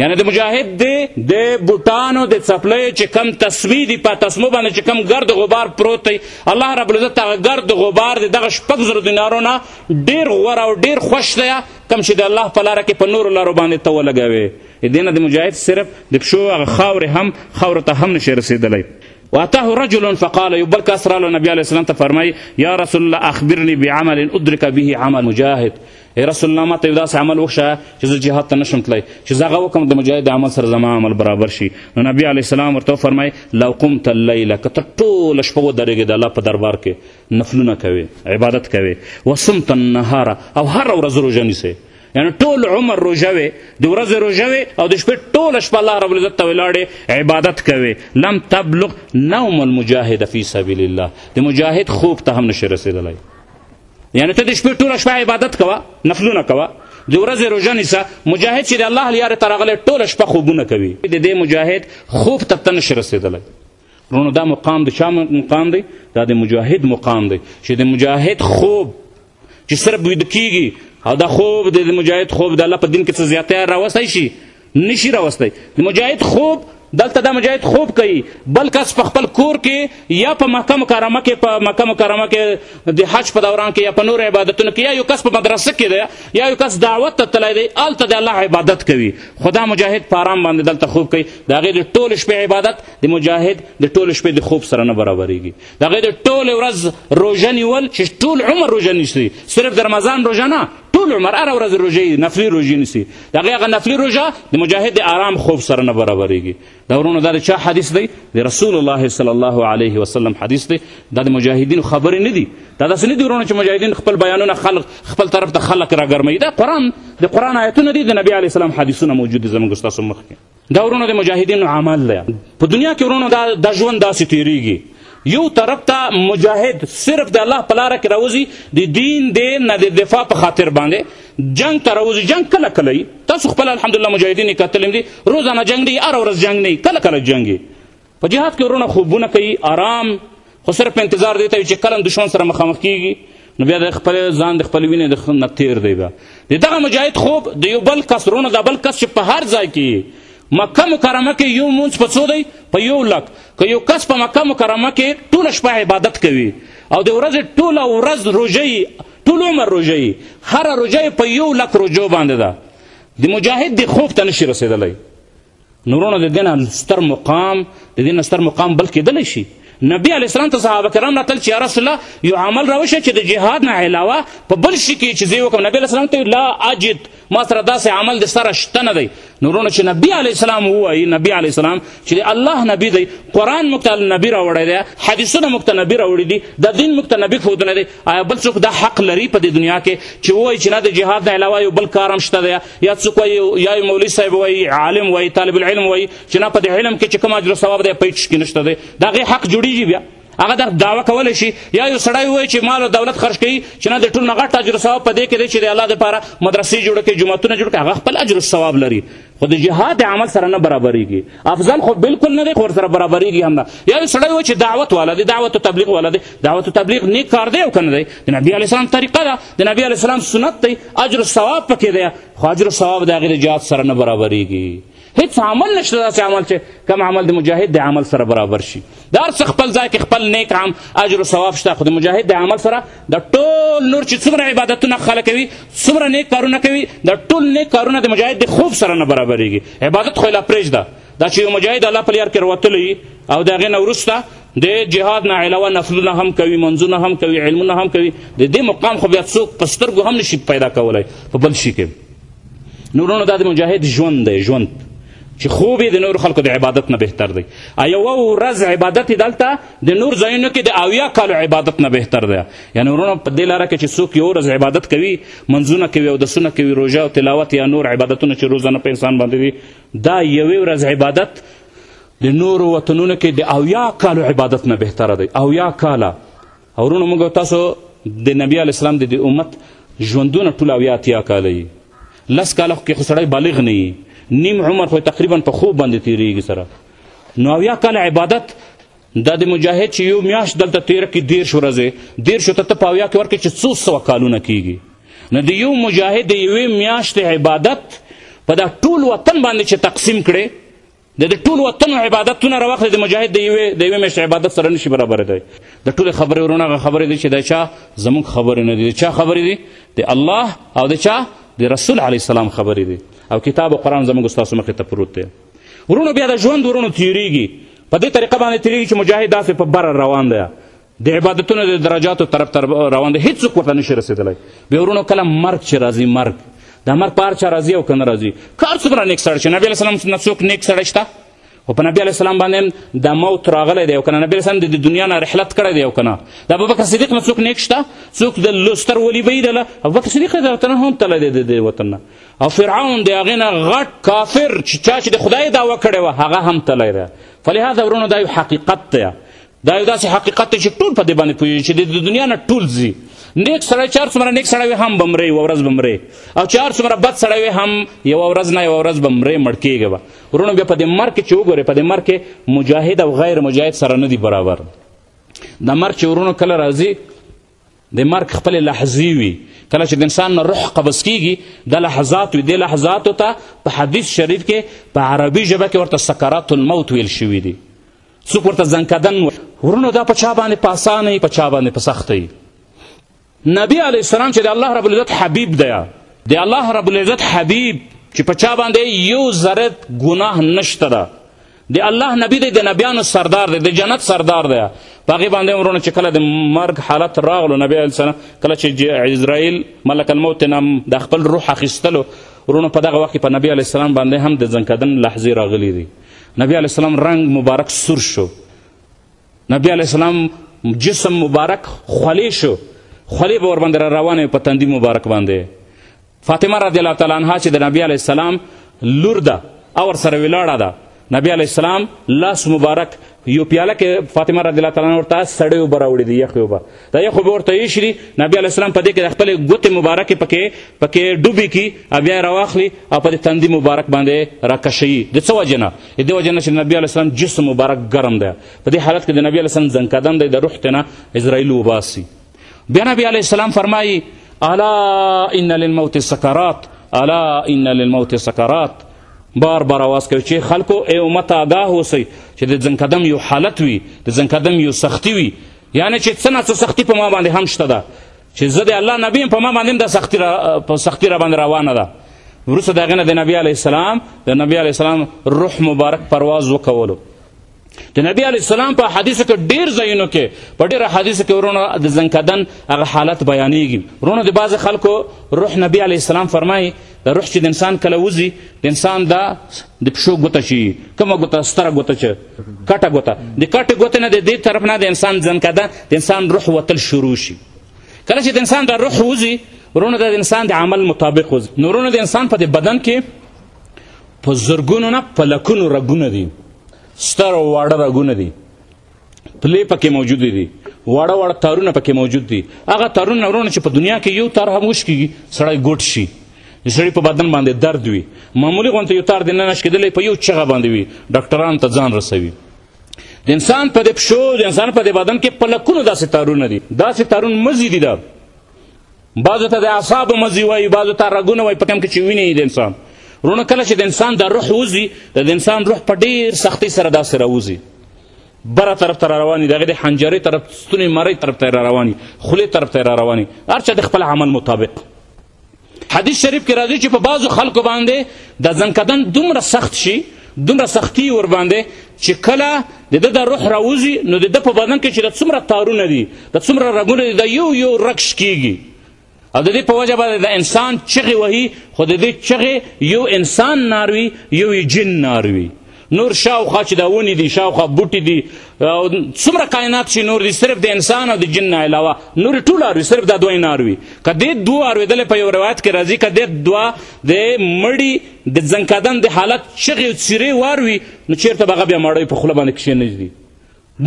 Speaker 1: یعنی د مجاهد دی د بوټانو د څپلۍ چې کم تسمې دي په تسمو باندې چې کم ګرد غبار پروت دی الله رب العزت هغه ګرد غبار د دغه شپږ زرو دینارو نه ډېر غوره او ډېر خوښ دی کم چې د الله په لاره کې په نورو لارو باندې ته ولګوې دینه د مجاهد صرف د پښو هغه خاورې هم خاورو ته هم نشي رسېدلی واتاه رجل فقال یو بل کس راله نبی علیه السلام ته فرمایي یا رسول الله اخبرني بعمل ادرک به عمل مجاهد ای رسول الله ما ته یو داسې عمل وښه چې زه جهاد ته نشم تللی چې زه هغه وکړم د مجاهد عمل سره زما عمل برابر شي نو نبی علیه السلام ورته وفرمایي لو قمت اللیله که ته ټوله شپه ودرېږې د الله په دربار کې نفلونه کوې عبادت کوې وصمت النهاره او هره ورځ روژه نیسې یعنی ټول عمر روژه وي د ورځې روژه وي او د شپې ټوله شپه الله رب العزت ته ولاړې عبادت کوي لم تبلغ نوم المجاهد فی سبیل الله د مجاهد خوب ته هم نشي رسېدلی یعنی ته د شپې ټوله شپه عبادت کوه نفلونه کوه د ورځې روژه نیسه مجاهد چې د الله لیارې ته راغلی ټوله شپه خوبونه کوي د دې مجاهد خوب ته ته نشي رسېدلی ورونو دا مقام د چا مقام دی دا د مجاهد مقام دی چې د مجاهد خوب چې صرف ویده کیږي او دا خوب د مجاهد خوب د الله په دین کې څه زیاتی راوستی شي نشي راوستی د مجاهد خوب دلته دا مجاهد خوب کوي بل کس په خپل کور کې یا په مکه مکرمه کې په مکه مکرمه کې د حج په دوران کې یا په نور عبادتونو کې یا یو کس په مدرسه کې دی یا یو کس دعوت ته تللی دی هلته د الله عبادت کوي خو دا مجاهد په ارام باندې دلته خوب کوي د هغې د ټولې شپې عبادت د مجاهد د ټول شپې د خوب سره نه برابرېږي د هغې د ټولې ورځ روژه نیول چې ټول عمر روژه نیسي صرف د رمضان روژه نه ټول عمر هره ورځ روژه نفلي روژې نیسي د هغې هغه نفلي روژه د مجاهد د آرام خوب سره نه برابرېږي دا ورونو دا د چا حدیث دی د رسول الله صلی الله علیه وسلم حدیث دی دا د مجاهدینو خبرې نه دي دا داسې نه دي ورونو چې مجاهدین خپل بیانونه خلق خپل طرف ته خلق راګرموي دا قرآن د قرآن آیتونه دي د نبي علیه السلام حدیثونه موجود دي زموږ ستاسو مخکې دا ورونو د مجاهدینو عمل دی په دنیا کې ورونو دا د ژوند داسې تیریږي یو طرف ته مجاهد صرف د الله په لاره کې راوځي د دین د نه د دفاع په خاطر باندې جنگ ته راوځي جنگ کله کله تاسو خپل الحمدلله مجاهدین کتلم دي روزانه جنگ دی هر ورځ جنگ نه کله کله جنگ په جهاد کې ورونه خوبونه کوي آرام خو صرف انتظار دی ته چې کله دشمن سره مخامخ کیږي نو بیا د خپل ځان د خپل وینې د نه تیر دی بیا د دغه مجاهد خوب د یو بل کس ورونه د بل کس چې په هر ځای کې مکه مکرمه کې یو مونځ په څو دی په یو لک که یو کس په مکه مکرمه کې ټوله شپه عبادت کوي او د ورځې ټوله ورځ روژه ټول عمر روژه هره روژه په یو لک روژو باندې ده د مجاهد د خوب ته نشي رسېدلی نورونه د دین ستر مقام د دین ستر مقام بل کېدلی شي نبی علی السلام ته صحابه کرام راتل چې یا رسول الله یو عمل راوشه چې د جهاد نه علاوه په بل شي کې چې زه یې وکړم نبی علی السلام ته لا اجد ما سره داسې عمل د سره شته نه دی نورونه چې نبی علی السلام ووایي نبی علی السلام چې الله نبی دی قرآن موږ ته نبی راوړی دی حدیثونه موږ ته نبی راوړي دي د دین موږ ته نبی ښودلی دی آیا بل څوک دا حق لري په دې دنیا کې چې ووایي چې نه د جهاد نه علاوه یو بل کار هم شته دی یا څوک وایي یا مولوي صاحب وایي عالم وایي طالب العلم وایي چې نه په دې علم کې چې کوم اجر ثواب دی په هیڅ کې نشته دی د هغې حق جوړیږي بیا هغه دا دعوه کولی شي یا یو سړی ووایي چې مال او دولت خرج کوي چې نه د ټول نه غټ اجر ثواب په دې کې دی چې د الله دپاره مدرسې جوړه کړي جوماتونه جوړ کړي هغه خپل اجر ثواب لري خو د جهاد عمل سره نه برابرېږي افضل خو بالکل نه دی خو ورسره برابرېږي هم نه یا یو سړی و چې دعوت والا دی دعوت و تبلیغ والا دی دعوت و تبلیغ نیک کار دی او که نه دی د نبي علیه السلام طریقه ده د نبي علیه السلام سنت دی اجر و ثواب پکې دی خو اجر و ثواب د هغې د جهاد سره نه برابرېږي هېڅ عمل نشته داسې عمل چې کم عمل د مجاهد د عمل سره برابر شي دا څه خپل ځای کې خپل نیک عام اجر او ثواب شته خو د مجاهد د عمل سره د ټول نور چې څومره عبادتونه خلک کوي څومره نیک کارونه کوي د ټول نیک کارونه د مجاهد د خوب سره نه برابرېږي عبادت خو یې لا پرېږده دا چې یو مجاهد الله په لیار کې وتلی او د هغې نه وروسته د جهاد نه علاوه نفلونه هم کوي منځونه هم کوي علمونه هم کوي د دې مقام خو بیا څوک په سترګو هم نشي پیدا کولی په بل شي کې نورونو دا د مجاهد ژوند دی ژوند چې خوب د نور خلکو د عبادت نه بهتر دی یوه ورځ عبادت دلته د نور ځایونو کې د اویا کالو عبادت نه بهتر دی یعنې ورونو په دې لاره کې چې څوک یو ورځ عبادت کوي منځونه کوي اودسونه کوي روژه او تلاوت یا نور عبادتونه چې روزانه په انسان باندې دي دا یوې ورځ عبادت د نورو وطنونو کې د اویا کالو عبادت نه بهتره دی اویا کاله ورونو موږ تاسو د نبی علی السلام د دې امت ژوندونه ټول اویا اتیا کاله یي لس کاله خو کې خو سړی بالغ نه یي نیم عمر خو تقریبا په خوب باندې تیریږي سره نو اویا کاله عبادت دا د مجاهد چې یو میاشت دلته تیره کړي دېرش ورځې دېرشو ته ته په اویا کې ورکړې چې څو سوه کالونه کیږي نو د یو مجاهد د یوې میاشتې عبادت په دا ټول وطن باندې چې تقسیم کړې د دې ټول وطن عبادتونه راوخلې د مجاهد د یوې د یوې میاشتې عبادت سره نشي برابرېدای د ټولې خبرې ورونه هغه خبرې دي چې د چا زموږ خبرې نه دي د چا خبرې دي د الله او د چا د رسول علیه السلام خبرې دي او کتاب او قرآن زموږ ستاسو مخې ته پروت دی ورونو بیا د ژوند ورونو تیریږي په دې طریقه باندې تیریږي چې مجاهد داسې په بره روان دی د عبادتونو د درجاتو طرف ته روان دی هیڅوک ورته نشي رسېدلی بیا ورونو کله مرګ چې راځي مرګ دا مرګ په هر چا راځي او که نه راځي که هر څومره نیک سړی شي نبي علیه سلام نه څوک نیک سړی شته خو په نبي علیه السلام باندې د موت راغلی دی او که نه نبي علیه السلام د دنیا نه رحلت کړی دی او که نه د ابوبکر صدیق نه څوک نیک شته څوک د لوستر ولی به یې دله ابوبکر صدیق د وطن هم تللی دی د دې وطن نه او فرعون د هغې نه غټ کافر چې چا چې د خدای دعوه کړې وه هغه هم تللی دی فلهذا ورونو دا یو حقیقت دی دا یو داسې حقیقت دی چې ټول په دې باندې پوهېږي چې د دنیا نه ټول ځي نیک سړی چې هر څومره نیک سړی وي هم به مرې یوه ورځ به مرې او چې هر څومره بد سړی وي هم یوه ورځ نه یوه ورځ به مرې مړ کېږي به وروڼو بیا په دې مرګ کې چې وګورې په دې مرګ کې مجاهد او غیر مجاهد سره نه دي برابر دا مرګ چې وروڼو کله راځي د مرګ خپلې لحظې وي کله چې د انسان نه روح قبض کیږي د لحظات وي دې لحظاتو ته په حدیث شریف کې په عربي ژبه کې ورته سکرات الموت ویل شوي دي څوک ورته ځنکدن ورونو دا په چا باندې په اسانه وي په چا باندې په سخته وي نبی علیه السلام چې د الله رب العزت حبیب دی د الله رب العزت حبیب چې په چا باندې یو ذره ګناه نشته ده د الله نبی دی د نبیانو سردار دی د جنت سردار دی په هغې باندې ورونه چې کله د مرګ حالت راغلو نبی علیه السلام کله چې اسرائیل ملک الموت نه د خپل روح اخیستلو ورونه په دغه وخت کې په نبی علیه السلام باندې هم د ځنکدن لحظې راغلي دي نبی علیه السلام رنګ مبارک سور شو نبی علیه السلام جسم مبارک خولې شو خولې به ورباندې را روانې په تندي مبارک باندې فاطمه رضی الله تعالی عنها چې د نبی علی السلام لور ده او ورسره ولاړه ده نبی علی السلام لاس مبارک یو پیاله کې فاطمه رضی الله تعالی عنها ورته سړې اوبه راوړې دي یخې اوبه دا یخ اوبه ورته ایشري نبی علی السلام په دې کې د خپلې ګوتې مبارکې پکې پکې ډوبې کړي او بیا یې راواخلي او په دې تندي مبارک باندې راکشوي د څه وجې نه د دې وجې نه چې نبی علی السلام جسم مبارک ګرم دی په دې حالت کې د نبی علی السلام ځنکدن دی د روح تنه اسرائیل وباسي بیا نبی علیه السلام فرمایي الا ان للموت سکرات الا ان للموت سکرات بار بار آواز کوي چې خلکو ای امت آګاه اوسئ چې د ځنکدم یو حالت وي د ځنکدم یو سختی وي یعنی چې څه نه څه سختی په ما باندې هم شته ده چې زه د الله نبی په ما باندې هم دا سختی را په سختی را باندې روانه ده وروسته د هغې نه د نبي علیه السلام د نبي علیه السلام روح مبارک پرواز وکولو د نبی علی السلام په حدیث کې ډیر ځایونو کې په ډیر حدیث کې ورونه د زنکدن هغه حالت بیانېږي ورونه د بعض خلکو روح نبی علی السلام فرمایي د روح چې د انسان کله وځي د انسان دا د پښو ګوته شي کومه ګوته ستره ګوته چې کټه ګوته د کټې ګوتې نه د دې طرف نه د انسان زنکده د انسان روح وتل شروع شي کله چې د انسان دا روح وځي ورونه د انسان د عمل مطابق وځي نورونه د انسان په بدن کې په زرګونو نه په لکونو رګونه دي ستر او واړه رګونه دي پلې پکې موجود دي واړه واړه تارونه پکې موجود دي هغه تارونه ورونه چې په دنیا کې یو تار هم وشکېږي سړی ګوټ شي د سړي په بدن باندې درد وي معمولي غونته یو تار دننه شکېدلی په یو چغه باندې وي ډاکټرانو ته ځان رسوي د انسان په دې پښو د انسان په دې بدن کې په لکونو داسې تارونه دي داسې تارون مزي دي دا بعضو ته د اعصابو مزي وایي بعضو ته رګونه وایي په کوم کې چې وینې د انسان وروڼه کله چې د انسان د روح وځي د انسان روح په ډیر سختۍ سره داسې راوځي بره طرف ته را رواني د هغې د حنجرې طرف ستونې مرۍ طرف ته را رواني خولې طرف ته را رواني هر چا د خپل عمل مطابق حدیث شریف کې راځي چې په بعضو خلکو باندې د ځنکدن دومره سخت شي دومره سختی ور باندې چې کله د ده دا روح راوځي نو د ده په بدن کې چې د څومره تارونه دي د څومره رګونه دي دا یو یو رګ شکیږي او د دې په وجه باندې د انسان چغې وهي خو د دې چغې یو انسان ناروي یو یې جن ناروي نور شاوخوا چې دا ونې دي شاوخوا بوټي دي او څومره کائنات چې نور دي صرف د انسان او د جن نه علاوه نور ټول اروي صرف دا دوی نه اروي که دې دوه اروېدلې په یو روایت کې راځي که دې دوه د مړي د ځنکدن د حالت چغې او څیرې واروي نو چېرته به هغه بیا مړی په خوله باندې کښېنږدي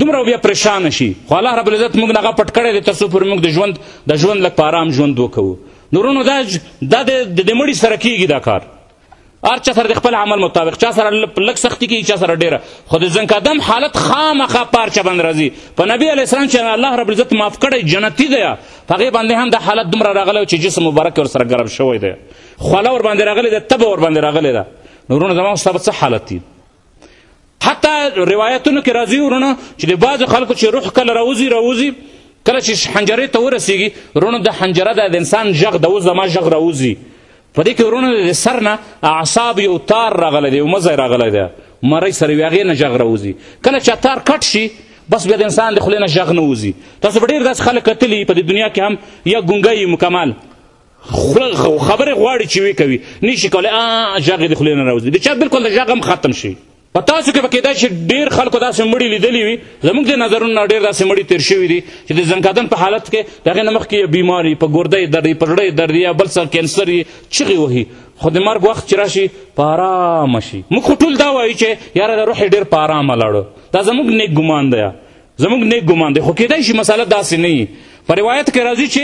Speaker 1: دومره بیا پریشانه شي خو الله رب العزت موږ نه هغه پټ کړی دی تر څو پورې موږ د ژوند د ژوند لږ په ارام ژوند وکوو نو وروڼو دا دا د دې مړي سره کیږي دا کار هر چا سره د خپل عمل مطابق چا سره لږ سختی کیږي چا سره ډیره خو د ځنک ادم حالت خامخا په هر چا باندې راځي په نبي علیه السلام چې الله رب العزت معاف کړی جنتي دی په هغې باندې هم دا حالت دومره راغلی چې جسم مبارک ورسره ګرم شوی دی خوله ور باندې راغلې ده تبه ور باندې راغلې ده نو ورونه زما ستا به څه حالت دي حتی روایتونو کې راځي ورونه چې د بعضو خلکو چې روح کله راوځي راوځي کله چې حنجرې ته ورسیږي ورونه د حنجره د انسان ژغ د اوس زما ژغ راوځي په دې کې ورونه د سر نه اعصاب یو تار راغلی دی یو مزی راغلی دی مرۍ سره وي هغې نه ژغ راوځي کله چې تار کټ شي بس بیا د انسان د خولې نه ژغ نه وځي تاسو به ډېر داسې خلک کتلي په دې دنیا کې هم یا ګونګی مکمل خبرې غواړي چې وی کوي نشي کولی ژغې د خولې نه راوځي د چا بلکل د ژغ هم ختم شي په تاسو کې به کېدای شي ډېر خلکو داسې مړي لیدلي وي زموږ د نظرونو نه ډېر داسې مړي تېر شوي دي چې د زنکدن په حالت کې د هغې نه مخکې یې بیمار وي په ګرده یې درد وي په زړه یې درد یا بل څه کینسر یې چغې وهي خو د مرګ وخت چې راشي په ارامه شي موږ خو ټول دا وایو چې یاره د روح یې ډېر په ارامه لاړو دا زموږ نیک ګمان دی زموږ نیک ګمان دی خو کېدای شي مسله داسې نه وي په روایت کې راځي چې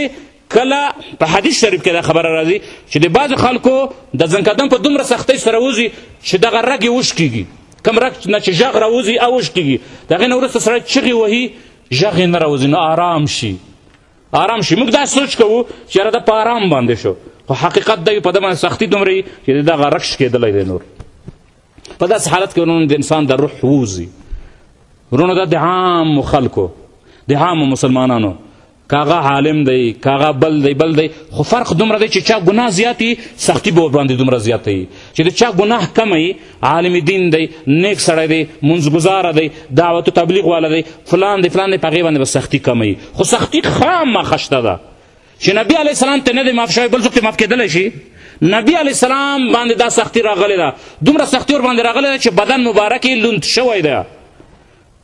Speaker 1: کله په حدیث شریف کې دا خبره راځي چې د بعضو خلکو د ځنکدن په دومره سختۍ سره وځي چې دغه رګ یې وش کېږي کوم رګ نه چې ږغ راوځي او وش کېږي د هغې نه وروسته سړی چغې وهي ږغ یې نه راوځي نو آرام شي آرام شي موږ دا سوچ کوو چې یاره دا په آرام باندې شو خو حقیقت دا په ده باندې سختي دومره چې د دغه رګ شکېدلی دی نور په داسې حالت کې ورونو د انسان د روح ووځي ورونو دا د عامو خلکو د عامو مسلمانانو که هغه عالم دی که هغه بل دی بل دی خو فرق دومره دی چې چا ګناه زیات وي سختي به ورباندې دومره زیاته وي چې د چا ګناه کمه وي عالم دین دی نیک سړی دی منځګزاره دی دعوت و تبلیغ والا دی فلان دی فلان دی په هغې باندې به سختي کمه وي خو سختي خامخه شته ده چې نبی علی السلام ته نه دی معاف شوی بل څوک ته معاف کېدلی شي نبی علی السلام باندې دا سختی راغلی ده دومره سختی ور باندې راغلی ده چې بدن مبارک یې لوند شوی ده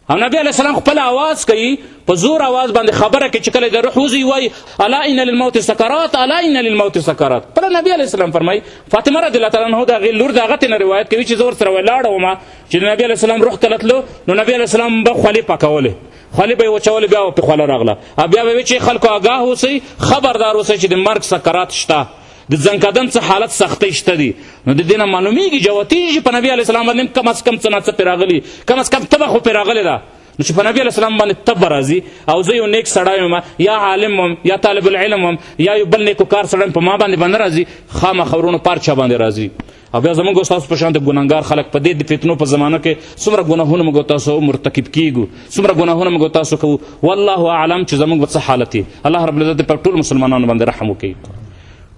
Speaker 1: او نبی علی السلام خپل आवाज کوي په زور आवाज باندې خبره کوي چې کله د روح وځي وایي الا ان للموت سکرات الا ان للموت سکرات پر نبی علی السلام فرمایي فاطمه رضی الله تعالی عنها دا غي لور دا غته نه روایت کوي چې زور سره ولاړه ومه چې نبی علی السلام روح کلتلو نو نبی علی السلام به خلی پکوله خولې به یې وچولې بیا به پرې خوله راغله او بیا به وی چې خلکو آګاه اوسئ خبردار اوسئ چې د مرګ سکرات شته د ځنکدن څه حالت سختۍ شته دي نو د دې نه معلومیږي جوتیږي چې په نبي علیه السلام باندې کم از کم څه ناڅه پرې راغلي کم از کم تبه خو پرې راغلې ده نو چې په نبي علیه السلام باندې تبه راځي او زه یو نیک سړی یم یا عالم وم یا طالب العلم وم یا یو بل نیکو کار سړی په ما باندې به نه راځي خامخا ورونو پار چا باندې راځي او بیا زمونږ او ستاسو په شان د ګناهګار خلک په دې د فتنو په زمانه کې څومره ګناهونه موږ تاسو مرتکب کیږو څومره ګناهونه موږ تاسو کوو والله اعلم چې زمونږ به څه حالت الله رب العزت پر ټول مسلمانانو باندې رحم وکړي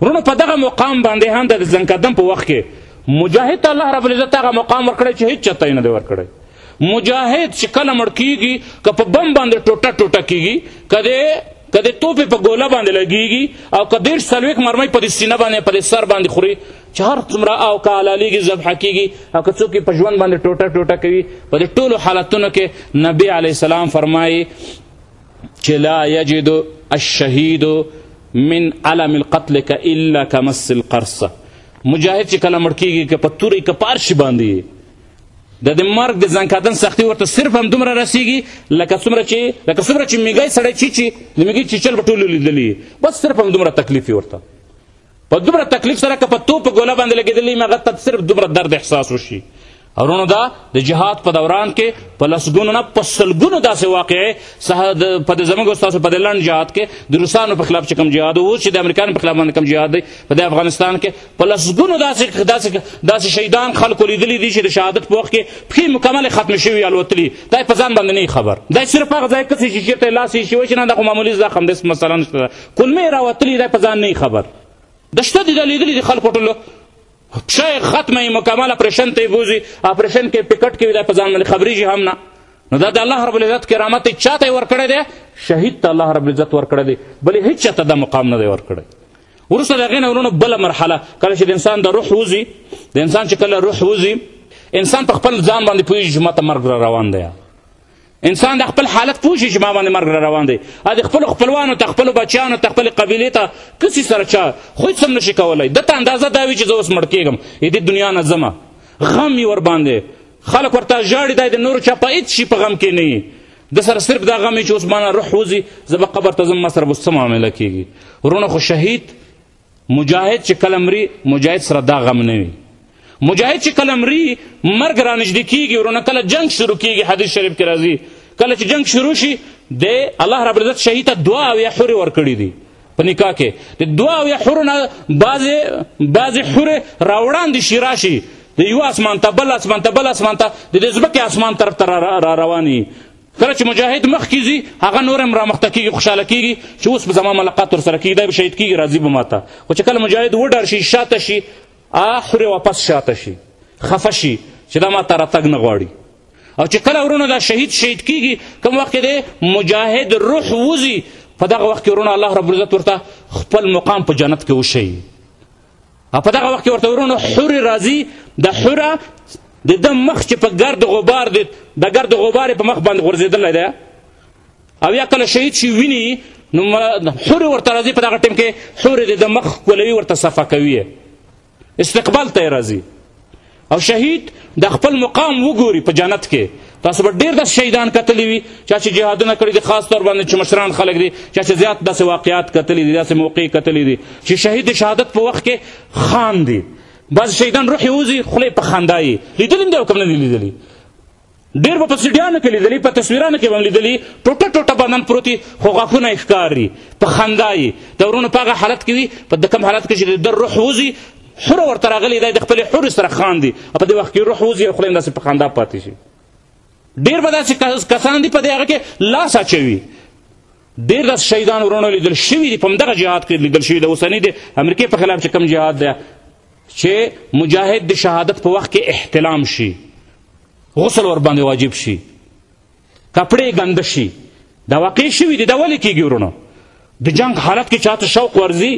Speaker 1: ورونو په دغه مقام باندې هم د ځنکدن په وخت کې مجاهد ته الله رب العزت هغه مقام ورکړی چې هیڅ چاته یې نه دی ورکړی مجاهد چې کله مړ کیږي که په بم باندې ټوټه ټوټه کیږي که کده توپ په ګوله باندې لګیږي او کدیر سلوک مرمۍ په سینه باندې په سر باندې خوري چې هر څومره او که حلالېږي ذبحه کېږي او که څوک په ژوند باندې ټوټه ټوټه کوي په دې ټولو حالتونو کې نبی علیه السلام فرمایي چې لا یجد الشهید من علم القتل که الا کمس القرصه مجاهد چې کله مړ کېږي که په تورې که په عرش باندې د د مرګ د ځنکادن سختی ورته صرف هم دومره رسیږي لکه څومره چې لکه څومره چې میږی سړی چیچي د میږي چیچل به ټولو لیدلي بس صرف هم دومره تکلیف ورته په دومره تکلیف سره که په توپ ګوله باندې لګېدلی مې هغه ته صرف دومره درد احساس وشي ورونو دا د جهاد په دوران کې په لسګونو نه په سلګونو داسې واقعې په د زموږ ستاسو په د لنډ جهاد کې د روسانو په خلاف چې کوم جهاد و چې د امریکانو په خلاف باندې کوم جهاد دی په د افغانستان کې په لسګونو داسې داسې داسې شهیدان خلکو لیدلي دي چې د شهادت په وخت کې پښې مکمل ختم شوي الوتلي دا په ځان باندې نه خبر دا صرف هغه ځای کې چې چېرته لاس یې شوی چې نه دا خو معمولي زخم دی مثلا کولمه یې راوتلې دی په ځان نه خبر د شته دي د لیدلي دي خلکو ټولو پښه یې ختمه یې مکمل اپریشن ته یې بوځي اپریشن کې پکټ کې وي دا په ځان باندې خبرېږي هم نه نو دا د الله رب العزت کرامت یې چا ته یې ورکړی دی شهید ته الله رب العزت ورکړی دی بلې هیڅ چا ته دا مقام نه دی ورکړی وروسته د هغې نه ورونو بله مرحله کله چې د انسان د روح وځي د انسان چې کله روح وځي انسان په خپل ځان باندې پوهېږي چې ما ته مرګ را روان دی انسان د خپل حالت پوه شي چې ما باندې مرګ را روان دی د خپلو خپلوانو ته خپلو بچیانو ته خپلې قبیلې ته کسي سره چا خو هېڅ هم نشي کولی ده ته اندازه دا وي چې زه اوس مړ کېږم دې دنیا نه ځمه غم یې ورباندې خلک ورته ژاړي دا د نورو چا په هېڅ شي په غم کې نه د سره صرف دا غم چې اوس مانه روح وځي زه به قبر ته ځم ما سره به څه معامله کېږي ورونه خو شهید مجاهد چې کله مري مجاهد سره دا غم نه وي مجاهد چې کله مري مرګ را نږدې کېږي ورونه کله جنگ شروع کېږي حدیث شریف کې راځي کله چې جنگ شروع شي د الله رب العزت شهید ته دوه اویا حورې ورکړي دي په نکاح کې د دوه اویا حورو نه بعضې بعضې حورې راوړاندې شي راشي د یو اسمان ته بل اسمان ته بل اسمان ته د دې ځمکې اسمان طرف ته را رواني کله چې مجاهد مخکې ځي هغه نور هم رامخته کېږي خوشحاله کېږي چې اوس به زما ملاقات ورسره کېږي دا به شهید کېږي راځي به ماته خو چې کله مجاهد وډار شي شاته شي اخر واپس شاته شي خفه شي چې دا ماته راتګ نه غواړي او چې کله ورونه دا شهید شهید کېږي کوم وخت دی مجاهد روح وځي په دغه وخت کې ورونه الله رب العزت ورته خپل مقام په جنت کې وشي په دغه وخت کې ورته ورونو حور راځي د حوره د د مخ چې په ګرد غبار دی د ګرد غبار په مخ باندې غورځېدلی دی او یا کله شهید شي ویني نو حور ورته راځي په دغه ټیم کې حور د مخ کولوي ورته صفا کوي استقبال ته راځي او شهید د خپل مقام وګوري په جنت کې تاسو به ډیر داسې شهیدان کتلی وي چا چې جهادونه کړي دي خاص طور باندې چې مشران خلک دي چا چې زیات داسې واقعات کتلی دي داسې موقع کتلی دي چې شهید د شهادت په وخت کې خاندي بعضې شهیدان روح یې وځي خوله یې په خندا یي لیدلي هم دی او که نه دی لیدلي ډېر به په سیډیانو کې لیدلي په تصویرانو کې به هم لیدلي ټوټه ټوټه بدن پروت وي خو غاښونه یې ښکاري په خندا یې د ورونو په هغه حالت کې وي په د کوم حالت کې چې د روح وځي حره ورته راغلې دی د خپلې حرې سره خاندي په دې وخت کې روح وځي او خوله یې داسې په خندا پاتې شي ډېر به داسې کسان دي په دې هغه کې لاس اچوي ډېر داسې شهیدان ورونه لیدل شوي دي په همدغه جهاد کې لیدل شوي د اوسني د امریکې په خلاف چې کوم جهاد دی چې مجاهد د شهادت په وخت کې احتلام شي غسل ور باندې واجب شي کپړې ګنده شي دا واقع شوي دي دا ولې کېږي ورونو د جنگ حالت کې چاته شوق ورځي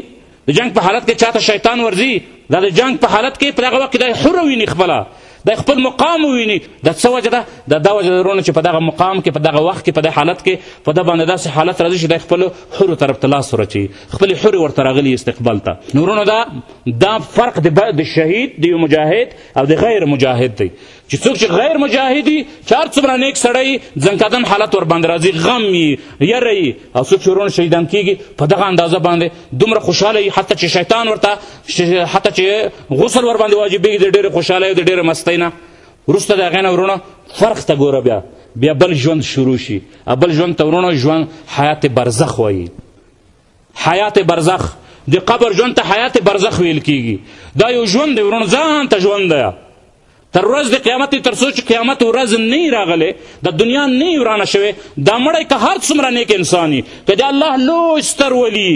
Speaker 1: د جنگ په حالت کې چاته شیطان ورځي دا د جنگ په حالت کې په دغه وخت کې دا حر ویني خپله د خپل مقام ویني د څه وجه ده د دا وجه درونه چې په دغه مقام کې په دغه وخت کې په دغه حالت کې په د باندې داسې حالت راځي چې د خپل حر طرف ته لاس ورچي خپل حر ورته راغلي استقبال ته نورونه دا دا فرق د د شهید د یو مجاهد او د غیر مجاهد دی چې څوک چې غیر مجاهدي چې هر څومره نیک سړی ځنکدن حالت ورباندې راځي غم یي یره یي او څوک چې ورونه شهیدان کیږي په دغه اندازه باندې دومره خوشحاله یي حتی چې شیطان ورته حتی چې غسل ورباندې واجبېږي د ډېرې خوشحالۍ او د ډېرې مستۍ نه وروسته د هغې نه ورونه فرق ته ګوره بیا بیا بل ژوند شروع شي بل ژوند ته ورونه ژوند حیات برزخ وایي حیات برزخ د قبر ژوند ته حیات برزخ ویل کیږي دا یو ژوند دی ورونو ځان ته ژوند دی تر ورځ د قیامت تر څو چې قیامت ورځ نه راغلی د دنیا نه ورانه شوی دا مړی که هر څومره نیک انسان وي که د الله لوی ستر ولی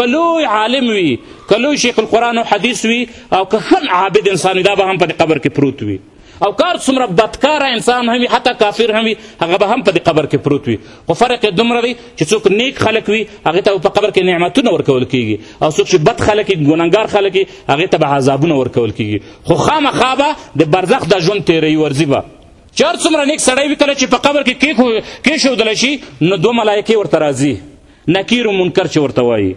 Speaker 1: که لوی عالم وي که لوی شیخ القرآن و حدیث وي او که هم عابد انسان وي دا به هم په قبر کې پروت وي او کار څومره بدکاره انسان هم وي حتی کافر هم وي هغه به هم په دې قبر کې پروت وي خو فرق یې دومره دی چې څوک نیک خلک وي هغې ته به په قبر کې نعمتونه ورکول کیږي او څوک چې بد خلک وي ګنهګار خلک وي هغې ته به عذابونه ورکول کیږي خو خامخا به د برزخ دا ژوند تېروي ورځي به چې هر څومره نیک سړی وي کله چې په قبر کې کېښودل شي نو دوه ملایکې ورته راځي نکیر و منکر چې ورته وایي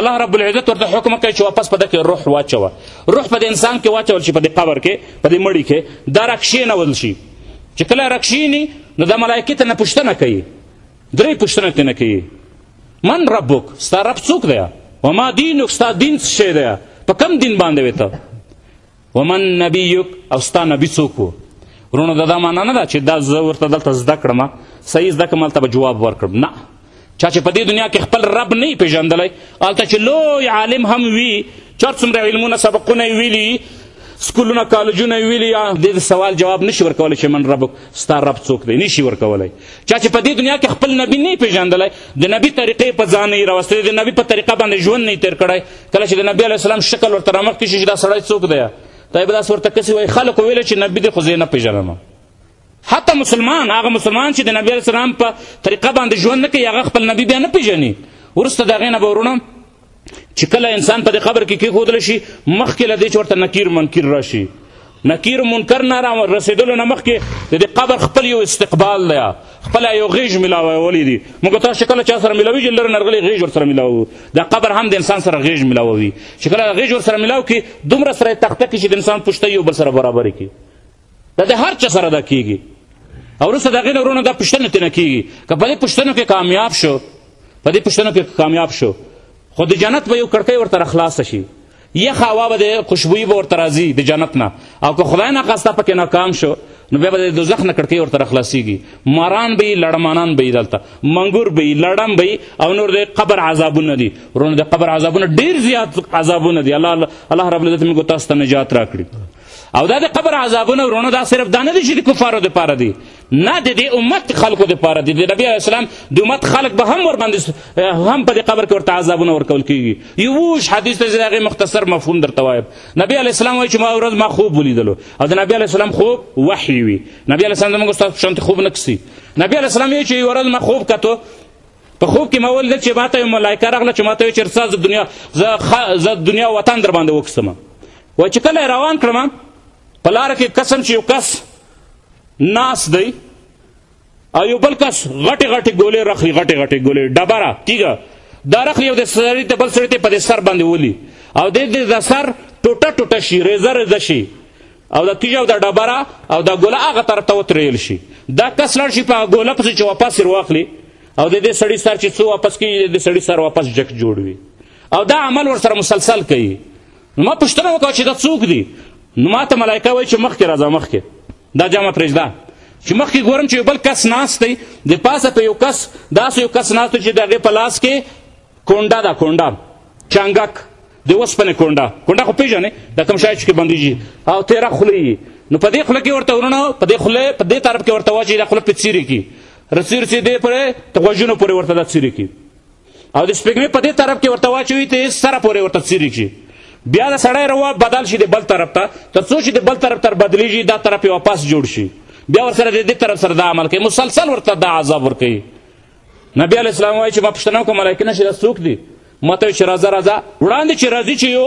Speaker 1: الله رب العزت ورته حکم کوي چې واپس په دکې روح واچوه روح په د انسان کې واچول شي په د قبر کې په د مړي کې دا راکښېنول شي چې کله راکښېني نو دا ملایکې ته نه پوښتنه کوي درې پوښتنه ترې نه کوي من ربک ستا رب څوک دی وما دینک ستا دین څه شی دی په کم دین باندې وې ته ومن نبیک او ستا نبی څوک و ورونو دا دا معنا نه ده چې دا زه ورته دلته زده کړم صحیح زده کړم هلته به جواب ورکړم نه چا چې په دې دنیا کې خپل رب نه پیژندلی هلته چې لوی عالم هم وي چار څومره علمونه سبقونه یې ویلي سکولونه کالجونه یې ویلي د سوال جواب نشي ورکولی چې من ربک ستا رب څوک دی نشي ورکولی چا چې په دې دنیا کې خپل نبی نه پیژندلی د نبی طریقې په ځان یې راوستلی د نبی په طریقه باندې ژوند نه تیر کړی کله چې د نبی علی السلام شکل ورته رامخ کې شي چې دا سړی څوک دی طيب دا ورته کسي وای خلکو ویل چې نبی دې خو زه نه پیژنم حتی مسلمان هغه مسلمان چې د نبی علی السلام په طریقه باندې ژوند نه کوي هغه خپل نبی بیا نه پیژني ورسته د هغې نه به ورونه چې کله انسان په دې قبر کې کېښودل شي مخکې له دې چې ورته نکیر منکیر راشي نکیر و منکر نه را رسېدلو نه مخکې د دې قبر خپل یو استقبال دی خپله یو غېږ ملاوولي دي موږ تاسو چې کله چا سره ملاویږي لرې نه رغلې غېږ ورسره ملاوو دا قبر هم د انسان سره غېږ ملاووي چې کله غېږ ورسره ملاو کړي دومره سره یې تخته کړي چې د انسان پوشته یو بل سره برابرې کړي دا د هر چا سره دا کېږي او وروسته د هغې نه ورونه دا پوښتنه ترېنه کېږي که په دې پوښتنو کې کامیاب شو په دې پوښتنو کې کامیاب شو خو د جنت به یو کړکۍ ورته خلاصه شي یخه هوا به دی خوشبویي به ورته راځي د جنت نه او که خدای ناخواسته پکې ناکام شو نو بیا به د دوزخ نه کړکۍ ورته راخلاصېږي ماران به یي لړمانان به یي دلته منګور به یي لړم به یي او نور د قبر عذابونه دي ورونه د قبر عذابونه ډېر زیات عذابونه دي الله الله رب العزت موږ تاسو ته نجات راکړي او دا د قبر عذابونه ورونه دا صرف دا نه دي چې د کفارو دپاره دي نه د دې امت خلکو لپاره د نبی علیه السلام د امت خلک به هم ورباندې هم په دې قبر کې ورته عذابونه ورکول کېږي یووش حدیث ته د هغې مختصر مفهوم درته وایم نبی علیه السلام وایي چې ما ورځ ما خوب ولیدلو او د نبی علیه السلام خوب وحي وي نبی علیه السلام زموږ ستاسو شانتې خوب نه کسي نبی علیه السلام وایي چې یوه ورځ ما خوب کتو په خوب کې ما ولیدل چې ما ته یو ملایکه راغله چې ما ته وایي چې رسا زه دنیا زه دنیا وطن در باندې وکسم وایي چې کله یې روان کړم په لاره کې قسم چې یو کس ناس دی او یو بل کس غټې غټې ګولې رخي غټې غټې ګولې ډبره تیږه دا رخي یو د سړي ته بل سړي ته په دې سر باندې ولي او د دې د سر ټوټه ټوټه شي ریزه ریزه شي او د تیږه او د ډبره او د ګوله هغه طرف ته وترېیل شي دا کس لاړ شي په هغه ګوله پسې چې واپس یې واخلي او د دې سړي سر چې څو واپس کېږي د دې سړي سر واپس جک جوړ وي او دا عمل ورسره مسلسل کوي نو ما پوښتنه وکړه چې دا څوک دي نو ما ته ملایکه وایي چې مخکې راځه مخکې دا جامه پرېږده چې مخکې ګورم چې یو بل کس ناست دی د پاسه په یو کس داسې یو کس ناست چې د هغې په لاس کې کونډه ده کونډه چنګک د اوسپنې کونډه کونډه خو پېژنې د کوم شای چې بندېږي او تېره خوله یي نو په دې خوله کې ورته ورونه په دې خوله په دې طرف کې ورته واچي دا خوله په څیرې کي رسیر چې دې پرې ته غوږونو پورې ورته دا څیرې کي او د سپګمې په دې طرف کې ورته واچوي ته سره پورې ورته څیري شي بیا د سړی روا بدل شي د بل طرف ته تر څو چې د بل طرف تر بدلیږي دا طرف یې واپس جوړ شي بیا ورسره د دې طرف سره دا عمل کوي مسلسل ورته دا عذاب ورکوي نبی علیه السلام وایي چې ما پوښتنه وکړه ملایکه نشي دا څوک دي ما ته چې راځه راځه وړاندې چې راځي چې یو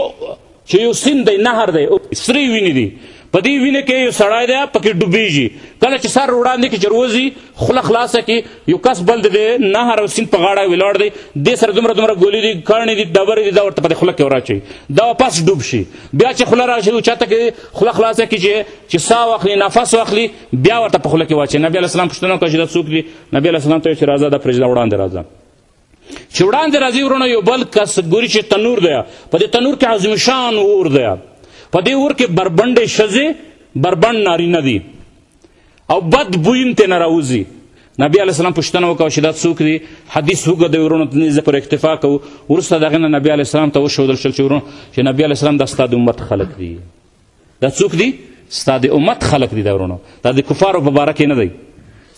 Speaker 1: چې یو سیند دی نهر دی سری وینې دي په دې وینه کې یو سړی دی پکې ډوبېږي کله چې سر وړاندې کې چې روځي خوله خلاصه کې یو کس بل دی نهر او سیند په غاړه ولاړ دی دې سره دومره دومره ګولې دي کاڼې دي ډبرې دي دا ورته په خوله کې وراچوي دا واپس ډوب شي بیا چې خوله راشي او چاته کې خوله خلاصه کې چې چې ساه واخلي نفس واخلي بیا ورته په خوله کې واچي نبی علیه السلام پوښتنه وکړه چې دا څوک دي نبی علیه السلام ته یې چې راځه دا پرېږده وړاندې راځه چې وړاندې راځي ورونه یو بل کس ګوري چې تنور دی په دې تنور کې عظیم شان اور دی په دې اور کې بربنډې ښځې بربنډ نارینه دي او بد بوی هم ترې نه راوځي نبی علیه السلام پوښتنه وکړه چې دا څوک دي حدیث وګه د ورونو ځه پر اکتفا کوو وروسته د هغې نه نبی علیه السلام ته وښودل شول چې ورونو چې نبی علیه السلام دا ستا د امت خلک دي دا څوک دي ستا د امت خلق دي دا ورونو دا د کفارو په باره کې نه دی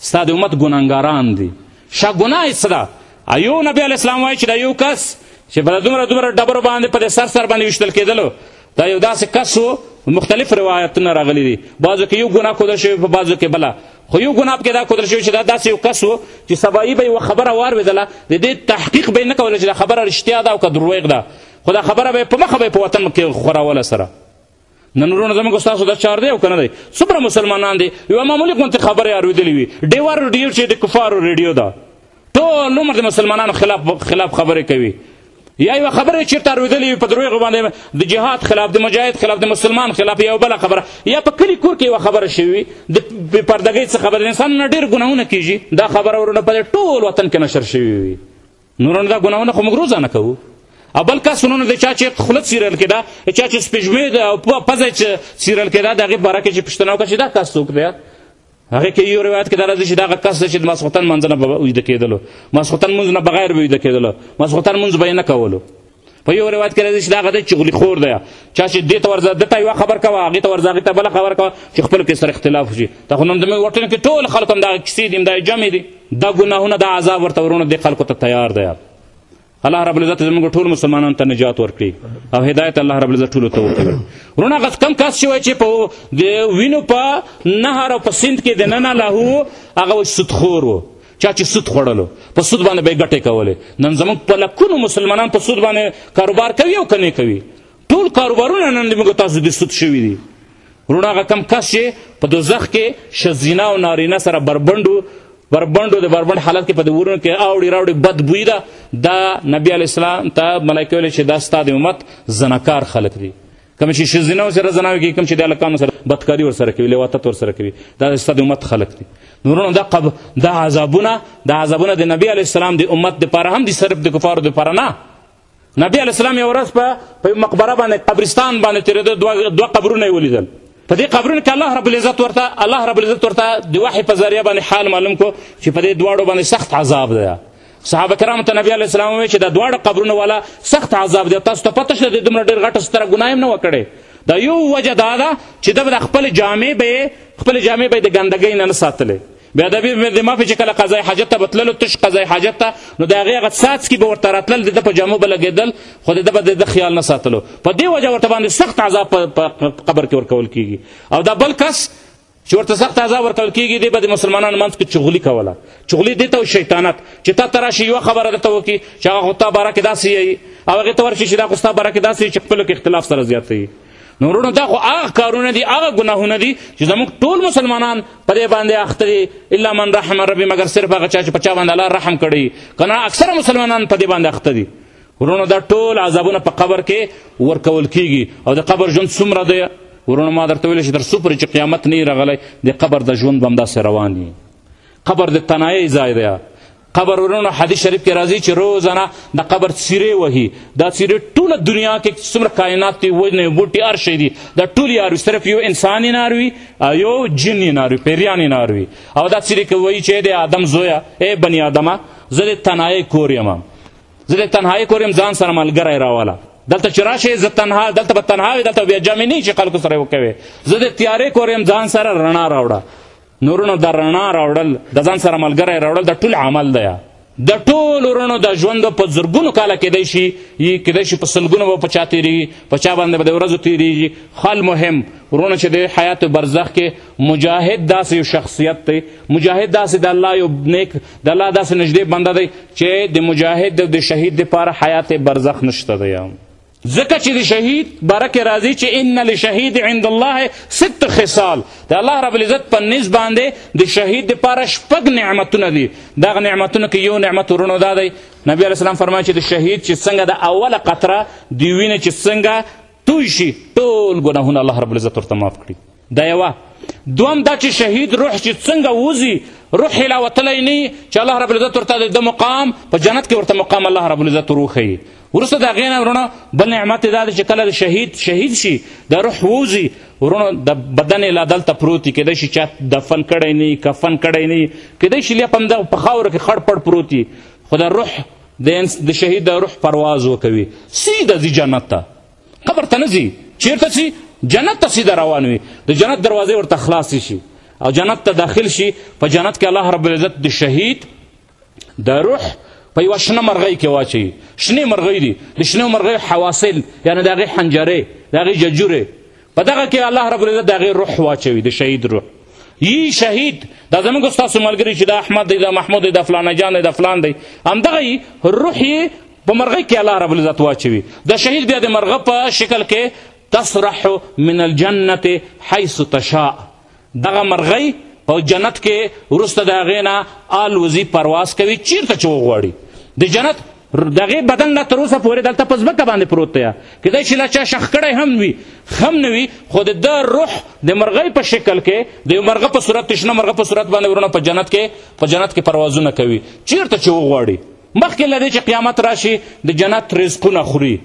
Speaker 1: ستا د امت ګناهګاران دي ښه ګناه یې څه ده ایو نبی علیه اسلام وایي چې دا یو کس چې په دومره دومره ډبرو باندې په دې سر سر باندې ویشتل کېدلو دا یو داسې کس و مختلف روایتونه راغلي دي بعضو کې یو ګناه ښودل شوی په بعضو کې بله خو یو ګناه پکې دا ښودل شوی چې دا داسې یو کس و چې سبایي به یوه خبره واورېدله د دې تحقیق به یې نه کوله چې دا خبره رښتیا ده او که دروغ ده خو دا خبره به یې په مخه به په وطن کې خوراوله سره نن ورونه زموږ ستاسو د چار دی او کنه دی څومره مسلمانان دی یو معمولی غونتې خبرې اورېدلې وي ډیوه ریډیو چې د کفارو ریډیو ده ټول عمر د مسلمانانو خلاف خلاف خبرې کوي یا یو خبره چې تر ودلې په دروغ باندې د جهاد خلاف د مجاهد خلاف د مسلمان خلاف یو بل خبره یا په کلی کور کې یو خبره شوی د پردګۍ څخه خبره انسان نه ډیر ګناونه کیږي دا خبره ورونه په ټول وطن کې نشر شوی وي نور نه دا ګناونه خو موږ روزانه کوو او بل کس نو د چا چې خلت سیرل کېده چا چې سپېژمې د پزې چې سیرل کېده د هغې باره کې چې پوښتنه وکړه چې دا کس څوک دی هغه کې یو روایت کې دا راځي چې دغه کس چې د ماسخوتن منځ نه به ویده کېدلو ماسخوتن منځ نه بغیر به ویده کېدلو ماسخوتن منځ به یې نه کولو په یو روایت کې راځي چې دا غده چغلی خور دی چا چې دې ته ورځه دته یو خبر کوا هغه ته ورځه هغه ته بل خبر کوا چې خپل کې سره اختلاف شي ته خو نن زموږ وطن کې ټول خلک هم دا کیسې دي دا جمع دي دا ګناهونه دا عذاب ورته ورونه دي خلکو ته تیار دی الله رب العزت زموږ ټول مسلمانانو ته نجات ورکړي او هدایت الله رب العزت ټول ته ورکړي ورونه غس کم کس شوی چې په وینو په نهر او په سند کې د ننه له هغه سودخور و چا چې سود خوړلو په سود باندې به یې ګټې کولې نن زموږ په لکونو مسلمانان په سود باندې کاروبار کوي او که نه کوي ټول کاروبارونه نن د موږ تاسو د سود شوي دي وروڼه هغه کم کس چې په دوزخ کې ښځینه او نارینه سره بربنډو بربنډو د بربنډ حالت کې په دې ورونو کې اوړي راوړي بد بوی ده دا نبی علیه السلام ته ملایکه ویل چې دا ستا د امت زنکار خلک دي کوم چې شزینه سره زناوي کې کوم چې د الکانو سره بدکاری ور سره کوي لواطت ور سره کوي دا ستاسو امت خلق دي نورونو دا قب دا عذابونه دا عذابونه د نبی علی السلام د امت د پاره هم دي صرف د کفارو د پاره نه نبی علی السلام یو ورځ په مقبره باندې قبرستان باندې تیر دوه دوه قبرونه ولیدل په دې قبرونو کې الله رب العزت ورته الله رب العزت ورته د وحي په ذریعه باندې حال معلوم کو چې په دې دواړو باندې سخت عذاب دی صحابه کرام ته نبی علیه السلام وایي چې دا دواړه قبرونه والا سخت عذاب دی تاسو ته پته شته د دومره ډېر غټه ستره ګناه هم نه وه کړې دا یو وجه دا ده چې ده به د خپلې جامې به یې خپلې جامې به یې د ګندګۍ نه نه ساتلې بیا د بیر د مافې چې کله قضای حاجت ته به تللو تش قضای حاجت ته نو د هغې هغه څاڅکي به ورته راتلل د ده په جامو به لګېدل خو د ده به د ده خیال نه ساتلو په دې وجه ورته باندې سخت عذاب په قبر کې ورکول کېږي او دا بل کس چې ورته سخت عذاب ورکول کېږي دی به د مسلمانانو منځ کې چغلي کوله چغلي دې ته شیطانت چې تا ته راشي یوه خبره درته وکړي چې هغه خو تا باره کې داسې یي او هغې ته ورشي چې دا خو ستا باره کې داسې چې خپلو کې اختلاف سره زیاتوي نو وروڼو دا خو هغه کارونه دي هغه ګناهونه دي چې زموږ ټول مسلمانان په دې باندې اخته دي الا من رحم ربي مګر صرف هغه چا چې په چا باندې الله رحم کړی کنه اکثره مسلمانان په دې باندې اخته دي ورونو دا ټول عذابونه په قبر کې ورکول کیږي او د قبر ژوند څومره دی ورونو ما درته ویل چې تر څو پورې چې قیامت نه راغلی د قبر د ژوند به همداسې روان وي قبر د تنایۍ ځای دی قبر ورونو حدیث شریف کې راځي چې روزانه د قبر څیرې وهي دا څیرې ټوله دنیا کې څومره کائنات دي ونې بوټي هر شی دي دا ټول یې ناروي صرف یو انسان یې ناروي یو جن یې ناروي پیریان یې ناروي او دا څیرې کوي چې د آدم زویه ای بني آدمه زه د تنایۍ کور یم زه د تنهایی کوریم ځان سره ملګری راوله دلته چې راشې زه تنها دلته به تنها وې دلته بیا جمع نه چې خلکو سره وکوي زه د تیارې کوریم ځان سره رڼا راوړه نورونو د رڼا راوړل د ځان سره ملګری راوړل د ټول عمل دی د ټولو رڼو د ژوند په زرګونو کاله کېدای شي کېدای شي په سلګونو به په چا تېرېږي په چا باندې به د ورځو تېرېږي خال مهم ورونه چې د حیات برزخ کې مجاهد داسې یو شخصیت دی مجاهد داسې د الله یو نیک د الله داسې نږدې بنده دی چې د مجاهد او د شهید دپاره حیات برزخ نشته دی ځکه چې د شهید باره کې راځي چې ان لشهید عند الله ست خصال د الله رب العزت په نس باندې د شهید دپاره شپږ نعمتونه دي دغه نعمتونو کې یو نعمت ورونو دا دی نبی علیه السلام فرمایي چې د شهید چې څنګه د اوله قطره د وینې چې څنګه توی شي ټول ګناهونه الله رب العزت ورته معاف کړي دا یوه دوم دا چې شهید روح چې څنګه وځي روح یې لا وتلی نه چې الله رب العزت ورته د ده مقام په جنت کې ورته مقام الله رب العزت وروښیي وروسته د هغې نه وروڼه بل نعمت دا دی چې کله د شهید شهید شي د روح ووځي وروڼه د بدن یې لا دلته پروت وي کیدای شي چا دفن کړی نه کفن کړی نه کیدای شي لیا په همدغه په خاوره کې خړ پړ پروت وي خو د روح د شهید د روح پرواز وکوي سیده ځي جنت ته قبر ته نه ځي چیرته چې جنت ته سیده روان وي د جنت دروازې ورته خلاصې شي او جنت ته داخل شي په جنت کې الله رب العزت د شهید د روح په یوه شنه مرغۍ کې واچوي شنې مرغۍ دي د شنو مرغیو حواصل یعنې د هغې حنجرې د هغې ججورې په دغه کې الله رب العزت د هغې روح واچوي د شهید روح یی شهید دا زموږ ستاسو ملګري چې دا احمد دی دا محمود دی دا فلانه جان دی دا فلان دی همدغه روح یې په مرغۍ کې الله رب العزت واچوي د شهید بیا د مرغه په شکل کې تسرح من الجنة حيث تشاء دغه مرغۍ په جنت کې وروسته د هغې نه الوزي پرواز کوي چیرته چې وغواړي د جنت دغه بدن لا تر اوسه پورې دلته په ځمکه باندې پروت دی کېدای شي لا چا شخ کړی هم وي خم نه وي خو د ده روح د مرغۍ په شکل کې د یو مرغه په صورت تشنه مرغه په صورت باندې ورونه په جنت کې په جنت کې پروازونه کوي چیرته چې وغواړي مخکې له دې چې قیامت راشي د جنت رزقونه خوري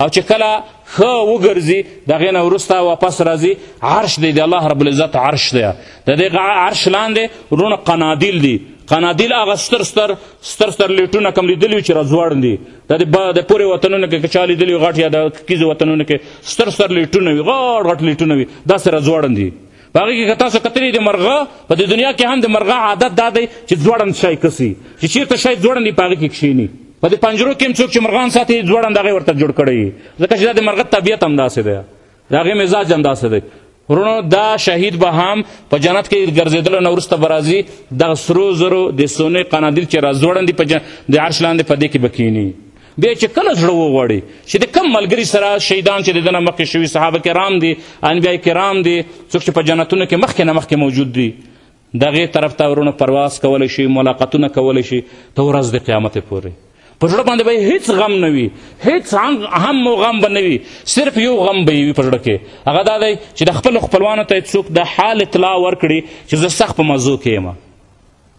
Speaker 1: او چې کله خو وګرځي دغه نه ورسته واپس راځي عرش دی د الله رب العزت عرش دی د دې عرش لاندې ورونه قنادیل دي قنادیل هغه ستر ستر ستر ستر لیټونه کم لیدلی چې راځوړن دي د د پورې وطنونو کې چا لیدلی غټ یا د کیزو وطنونو کې ستر ستر لیټونه وي غټ غټ لیټونه وي دا سره ځوړن دي په هغې کې که تاسو کتلي د مرغه په دې دنیا کې هم د مرغه عادت دا دی چې ځوړند شی کسي چې چېرته شی ځوړند وي په هغې کې کښېني په دې پنجرو کې هم څوک چې مرغان ساتي ځوړند هغې ورته جوړ کړی وي ځکه چې دا د مرغه طبیعت همداسې دی د هغې مزاج همداسې دی ورونو دا شهید به هم په جنت کې ګرځېدلو نه وروسته به راځي دغه سرو زرو د سونې قنادیل چې راځوړند دي په د عرش لاندې په دې کې به کښېني بیا چې کله زړه وغواړي چې د کم ملګري سره شهیدان چې د دنه مخکې شوي صحابه کرام دي انبیا کرام دي څوک چې په جنتونو کې مخکې نه مخکې موجود دي دغه طرف ته ورونه پرواز کولی شي ملاقاتونه کولی شي ته ورځ د قیامت پورې په زړه باندې به هیڅ غم نه وي هیڅ هم او غم به نه وي صرف یو غم به وي په زړه کې هغه دا دی چې د خپلو خپلوانو ته څوک د حال اطلاع ورکړي چې زه سخت په مزو کې یم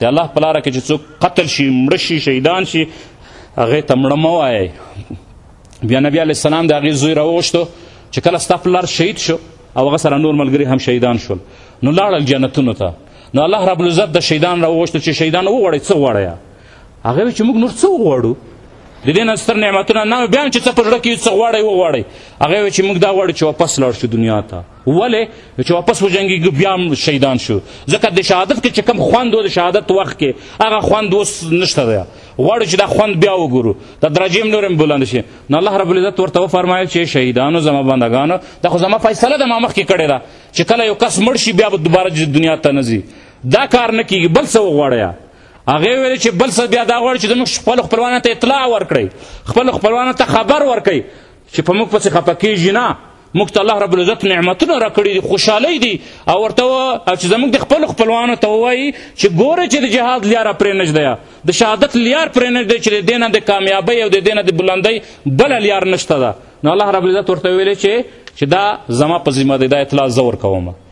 Speaker 1: د الله په لاره کې چې څوک قتل شي مړه شي شهیدان شي هغې ته مړه مه وایئ بیا نبی علیه السلام د هغې زوی راوغوښتو چې کله ستا پلار شهید شو او هغه سره نور ملګري هم شهیدان شول نو لاړل جنتونو ته نو الله رب العزت د شهیدان راوغوښتو چې شهیدان وغواړئ څه غواړئ هغه وی چې موږ نور څه وغواړو د دې نه ستر نعمتونه نه بیا هم چې څه په زړه کې څه غواړئ وغواړئ هغه وی چې موږ دا غواړو چې واپس لاړ شو دنیا ته ولې چې واپس وجنګېږي بیا هم شهیدان شو ځکه د شهادت کې چې کوم خوند و د شهادت وخت کې هغه خوند اوس نشته دی غواړو چې دا خوند بیا وګورو دا درجې هم نورې بلند شي نو الله رب العزت ورته وفرمایل چې شهیدانو زما بندګانو دا خو زما فیصله ده ما مخکې کړې ده چې کله یو کس مړ شي بیا به دوباره دنیا ته نه ځي دا کار نه کیږي بل څه وغواړی هغه ویل چې بل څه بیا دا غواړي چې زموږ خپل خپلوانو ته اطلاع ورکړي خپل خپلوانو ته خبر ورکړي چې په موږ پسې خپه کېږي نه موږ ته الله رب العزت نعمتونه راکړي دي خوشحالۍ دي او ورته او چې زموږ د خپلو خپلوانو ته ووایي چې ګوره چې د جهاد لیار پرې نږدی د شهادت لیار پرې نږدی چې د دې نه د کامیابۍ او د دې نه د بلندۍ بله لیار نشته ده نو الله رب العزت ورته ویلی چې چې دا زما په ذمه دی دا اطلاع زه ورکوم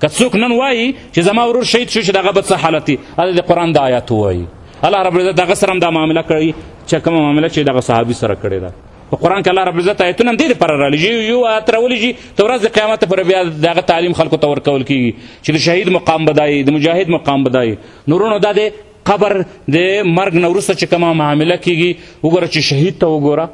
Speaker 1: که څوک نن وایي چې زما ورور شهید شو چې دغه به څه حالت وي هلته د قرآن د آیات ووایي الله رب العزت دغه سره هم دا معامله کړې چې کومه معامله چې دغه صحابي سره کړې ده په قرآن کې الله رب العزت آیتونه هم دې لپاره رالیږي یو آیات راولیږي ته ورځ د قیامت پر بیا دغه تعلیم خلکو ته ورکول کیږي چې د شهید مقام بدایي د مجاهد مقام بدایي نورونو دا د قبر د مرګ نه وروسته چې کومه معامله کیږي وګوره چې شهید ته وګوره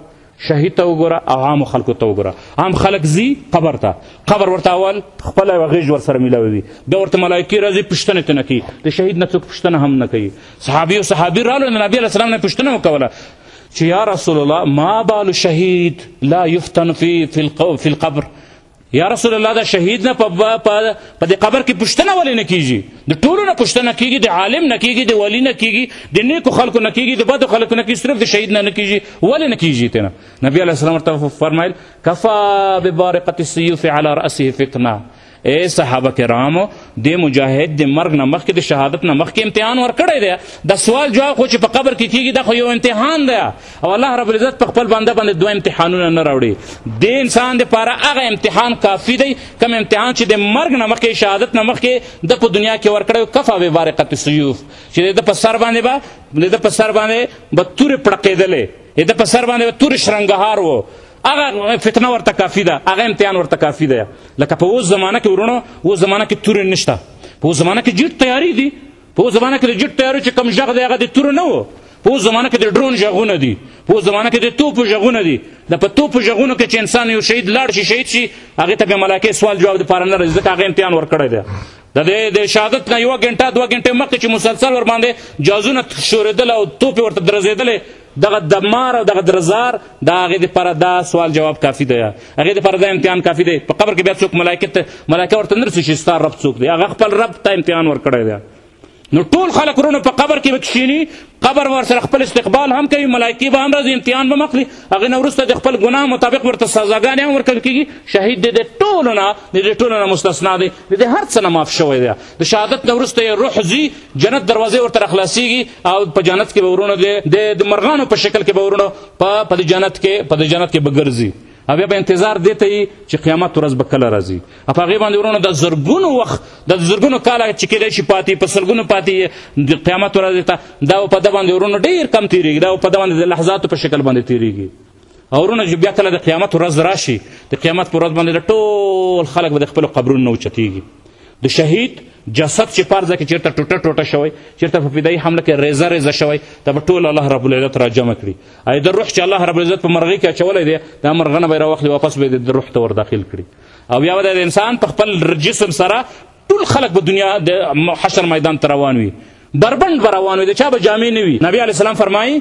Speaker 1: شهید ته وګوره او عامو خلکو ته وګوره عام خلک ځي قبر ته قبر ورته اول خپله یوه غېږ ورسره میلاووي بیا ورته ملایکې راځي پوښتنې ترې نه کوي د شهید نه څوک پوښتنه هم نه کوي صحابي او صحابي راغلو د نبي علیه السلام نه پوښتنه وکوله چې یا رسول الله ما بال شهید لا یفتن فی, فی, القبر یا رسول الله دا شهید نه په د قبر کې پښتنه ولې نه کیږي د ټولو نه پښتنه کیږي د عالم نه کیږي د ولی نه کیږي د نیکو خلکو نه کیږي د بدو خلکو نه کیږي صرف د شهید نه نه کیږي ولې نه کیږي تنه نبی علیه السلام ورته فرمایل کفا ببارقه السيوف على راسه فتنه اے صحابه کرامو د مجاهد د مرګ نه مخکې د شهادت نه مخکې امتحان ورکړی دی دا سوال جواب خو چې په قبر کې کیږي دا خو یو امتحان دی او الله رب العزت په خپل بنده باندې دوه امتحانونه نه راوړي د انسان لپاره هغه امتحان کافي دی کوم امتحان چې د مرګ نه مخکې شهادت نه مخکې د په دنیا کې ورکړی کفا به بارقه السیوف چې د په سر باندې به د په سر باندې به تورې پړقېدلې د په سر باندې به تورې شرنګهار و هغه فتنه ورته کافي ده هغه امتحان ورته کافي ده لکه په اوس زمانه کې ورونو اوس زمانه کې تورې نشته په اوس زمانه کې جیټ تیاری دي په اوس زمانه کې د جټ تیارو چې کم ژغ دی هغه د تور نه وو په اوس زمانه کې د ډرون ژغونه دي په اوس زمانه کې د توپ ژغونه دي د په توپ ژغونو کې چې انسان یو شهید لاړ شي شهید شي هغه ته به ملایکه سوال جواب د پاره نه راځي ځکه هغه امتحان ورکړی دی د دې د شهادت نه یو غنټه دوه غنټه مخکې چې مسلسل ور باندې جازونه شوریدل او توپ ورته درزیدل دغه دمار او دغه درزار دا هغې دپاره دا سوال جواب کافي دی هغې دپاره دا امتحان کافي دی په قبر کې بیا څوک ملایکه ته ملایکه ورته نه رسي چې ستا رب څوک دی هغه خپل رب ته امتحان ورکړی دی نو ټول خلک ورونه په قبر کې به کښېني قبر ورسره خپل استقبال هم کوي ملایکې به هم راځي امتحان به هم اخلي هغې نه وروسته د خپل ګناه مطابق ورته سزاګانې هم ورکول کېږي شهید دی د ټولو نه د دې ټولو نه مستثنا دی د دې هر څه نه معاف شوی دی د شهادت نه وروسته یې روح ځي جنت دروازې ورته راخلاصيږي او په جنت کې به ورونه د د مرغانو په شکل کې به ورونه په په جنت کې په جنت کې به ګرځي او بیا به انتظار دی ته چې قیامت ورځ به کله راځي په هغې باندې ورونه د زرګونو وخت د زرګونو کاله چې کېدای شي پاتې په سلګونو پاتې د قیامت ورځې ته دا په ده باندې ورونه ډېر کم تېرېږي دا په ده باندې د لحظاتو په شکل باندې تېرېږي او ورونه چې بیا کله د قیامت ورځ راشي د قیامت پر ورځ باندې د ټول خلک به د خپلو قبرونو نه اوچتېږي د شهید جسد چې پرځه کې چېرته ټوټه ټوټه شوی چېرته په فدایي حمله کې ریزه ریزه شوی دا به ټول الله رب العزت را جمع کړي او د روح چې الله رب العزت په مرغۍ کې اچولی دی دا مرغنه به یې راواخلي واپس به یې د روح ته ور داخل کړي او بیا به د انسان په خپل جسم سره ټول خلک به دنیا د حشر میدان ته روان وي بربند به روان وي د چا به جامې نه وي نبي علیه السلام فرمایي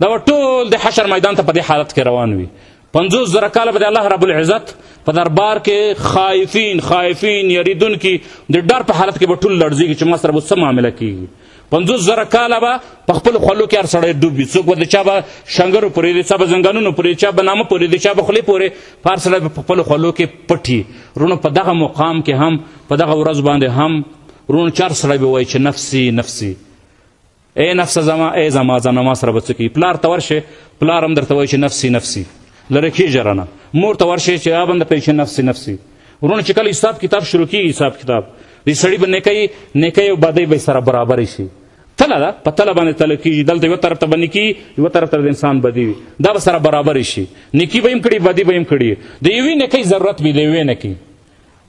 Speaker 1: دا به ټول د حشر میدان ته په دې حالت کې روان وي پنځوس زره کاله به د الله رب العزت په دربار کې خایفین خایفین یریدونکي د ډر په حالت کې به ټول لړزېږي چې ما سره به څه معامله کېږي پنځوس زره کاله به په خپلو خولو کې هر سړی ډوب وي څوک به د چا به شنګرو پورې دی چا به زنګانونو پورې چا به نامه پورې دی چا به خولې پورې په هر سړی به په خپلو خولو کې پټي وروڼو په دغه مقام کې هم په دغه ورځ باندې هم وروڼو چې هر سړی به وایي چې نفسي نفسي ای نفس زما ای زما ځانه ما سره به څه کوي پلار ته ورشې پلار هم درته وایي چې نفسي نفسي لرې کېږه رانه مور ته ورشې چې هغه هم درته وایي چې نفسي نفسي وروڼه چې کله حساب کتاب شروع کېږي حساب کتاب د سړي به نیکۍ نیکۍ او بدۍ به سره برابرې شي تله ده په تله باندې تله کېږي دلته یوه طرف ته به نیکي یوه طرف ته د انسان بدي وي دا به سره برابرې شي نیکي به هم کړي بدي به هم کړي د یوې نیکۍ ضرورت وي د یوې نیکۍ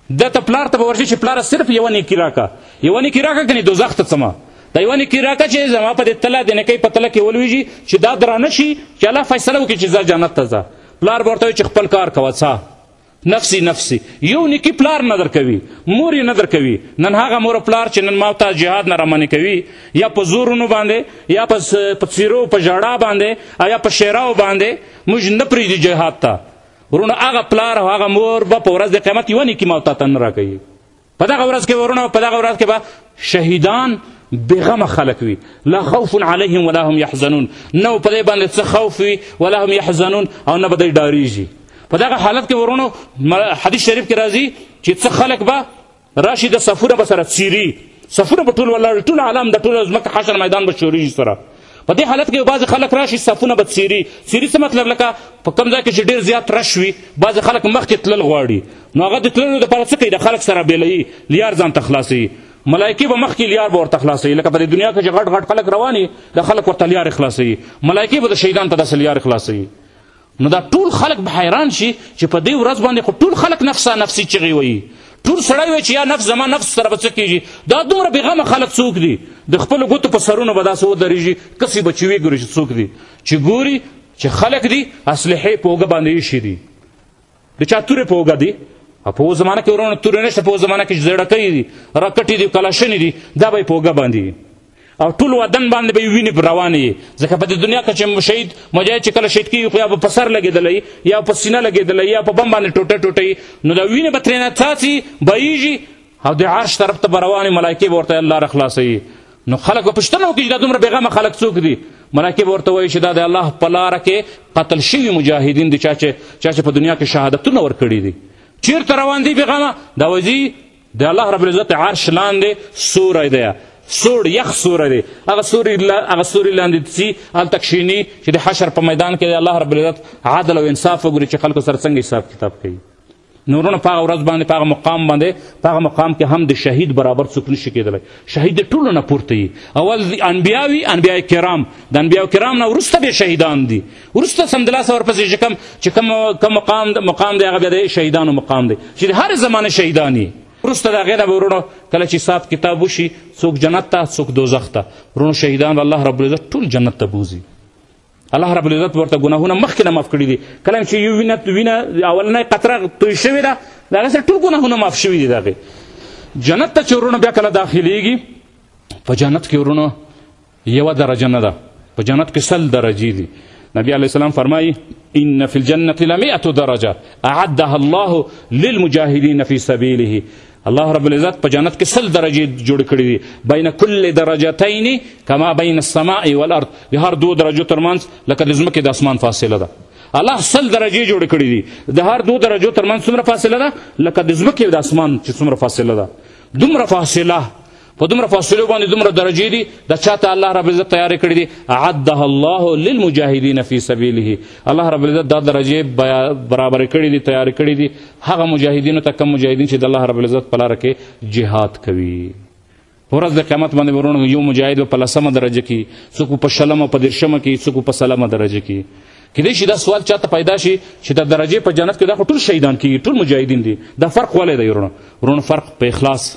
Speaker 1: ده ته پلار ته به ورشي چې پلاره صرف یوه نیکي راکه یوه نیکي راکه کنې دوزخ ته څمه دا یوه نیکي راکه چې زما په دې تله د نیکۍ په تله کې ولویږي چې دا درانه شي چې الله فیصله وکړي چې ځه جنت ته ځه پلار به ورته وایي چې خپل کار کوه څه نفسي نفسي یو نیکی پلار نه درکوي مور یې نه درکوي نن هغه مور پلار چې نن ما تا جهاد نه رامنې کوي یا په زورونو باندې یا په څیرو په ژړا باندې او یا په شعراو باندې موږ نه پرېږدي جهاد ته ورونو هغه پلار او هغه مور به په ورځ د قیامت یوه نیکي ما تا ته نه راکوي په دغه ورځ کې ورونه په دغه ورځ کې به شهیدان بغم خلق وي لا خوف عليهم ولا هم يحزنون نو په دې باندې څه خوف وي ولا هم يحزنون او نه به دوی ډاریږي په دغه حالت کې ورونو حدیث شریف کې راځي چې څه خلق به راشي د صفونه به سره څیري صفونه به ټول ولاړ ټول عالم د ټول ځمکه حشر میدان به شوریږي سره په دې حالت کې بعضې خلک راشي صفونه به څیري څیري څه مطلب لکه په کوم ځای کې چې ډېر زیات رش وي بعضې خلک مخکې تلل غواړي نو هغه د تللو دپاره څه کوي د خلک سره بېلوي لیار ځان ته خلاصوي ملایکې به مخکې لیار به ورته خلاصوي لکه په دې دنیا کې چې غټ غټ خلک روان دي د خلک ورته لیارې خلاصوي ملایکې به د شهیدان ته داسې لیارې خلاصوي نو دا ټول خلک به حیران شي چې په دې ورځ باندې خو ټول خلک نفسا نفسي چغې وایي ټول سړی وایي چې یا نفس زما نفس سره به څه کېږي دا دومره بېغمه خلک څوک دي د خپلو ګوتو په سرونو به داسې ودرېږي کسې به چې ویې ګوري چې څوک دي چې ګوري چې خلک دي اسلحې په اوږه باندې ایښي دي د چا تورې په اوږه دي په اوس زمانه کې ورونه تورې نشته په اوس زمانه کې زړکۍ دي راکټې دي کلاشنې دي دا به یې په اوږه باندې او ټول وطن باندې به یې وینې پر روانې وي ځکه په دې دنیا کې چې شهید مجاهد چې کله شهید کېږي خو یا به په سر لګېدلی یا په سینه لګېدلی یا په بم باندې ټوټه ټوټه نو دا وینې به ترېنه څاڅي بهیږي او د عرش طرف ته به روانې ملایکې به ورته الله را خلاصوي نو خلک به پوښتنه وکړي دا دومره بېغمه خلک څوک دي ملایکې به ورته وایي چې دا د الله په لاره کې قتل شوي مجاهدین دي چا چې چا چې په دنیا کې شهادتونه ورکړي دي چیرته روان دي بېغمه دا وایي د الله رب العزت عرش لاندې سوری دی سوړ یخ سوری دی هغه سوري هغه سوري لاندې څي هلته کښېني چې د حشر په میدان کې د الله رب العزت عدل او انصاف وګوري چې خلکو سره څنګه حساب کتاب کوي نورونه په هغه ورځ باندې په هغه مقام باندې په هغه مقام کې هم د شهید برابر څوک نشي کېدلی شهید د ټولو نه پورته وي اول انبیا وي انبیا کرام د انبیا کرام نه وروسته بیا شهیدان دي وروسته سمدلاسه ورپسې چې کوم چې کوم کوم مقام مقام دی هغه بیا د شهیدانو مقام دی چې د هرې زمانې شهیدان یي وروسته د هغې نه به وروڼو کله چې حساب کتاب وشي څوک جنت ته څوک دوزخ ته وروڼو شهیدان الله رب العزت ټول جنت ته بوځي الله رب العزت ورته ګناهونه مخکې نه معاف کړي دي کله چې یو وینه وینه اولنۍ قطره توی شوې ده د هغې سره ټول ګناهونه معاف شوي دي د هغې جنت ته چې ورونه بیا کله داخلیږي په جنت کې ورونه یوه درجه نه ده په جنت کې سل درجې دي نبی علیه السلام فرمایي ان فی الجنة لمئة درجه اعدها الله للمجاهدین فی سبیله الله رب العزت په جنت کې سل درجې جوړ کړې دي بین کل درجتین کما بین السماء والارض د هر دوه درجو ترمنځ لکه د ځمکې د اسمان فاصله ده الله سل درجې جوړ کړې دي د هر دوه درجو ترمنځ څومره فاصله ده لکه د ځمکې د اسمان چې څومره فاصله ده دومره فاصله په دومره فاصلو باندې دومره درجې دي دا چاته الله رب العزت تیارې کړې دي عدها الله للمجاهدین فی سبیله الله رب العزت دا درجې برابرې کړې دي تیارې کړې دي هغه مجاهدینو ته کم مجاهدین چې د الله رب العزت په لاره کې جهاد کوي ورځ د قیامت باندې ورونو یو مجاهد په لسمه درجه کې څوک په شلمه په درشمه کې څوک په سلمه درجه کې کېدای شي دا سوال چاته پیدا شي چې د درجې په جنت کې دا خو ټول شهیدان کېږي ټول مجاهدین دي دا فرق ولې دی ورونو ورونو فرق په اخلاص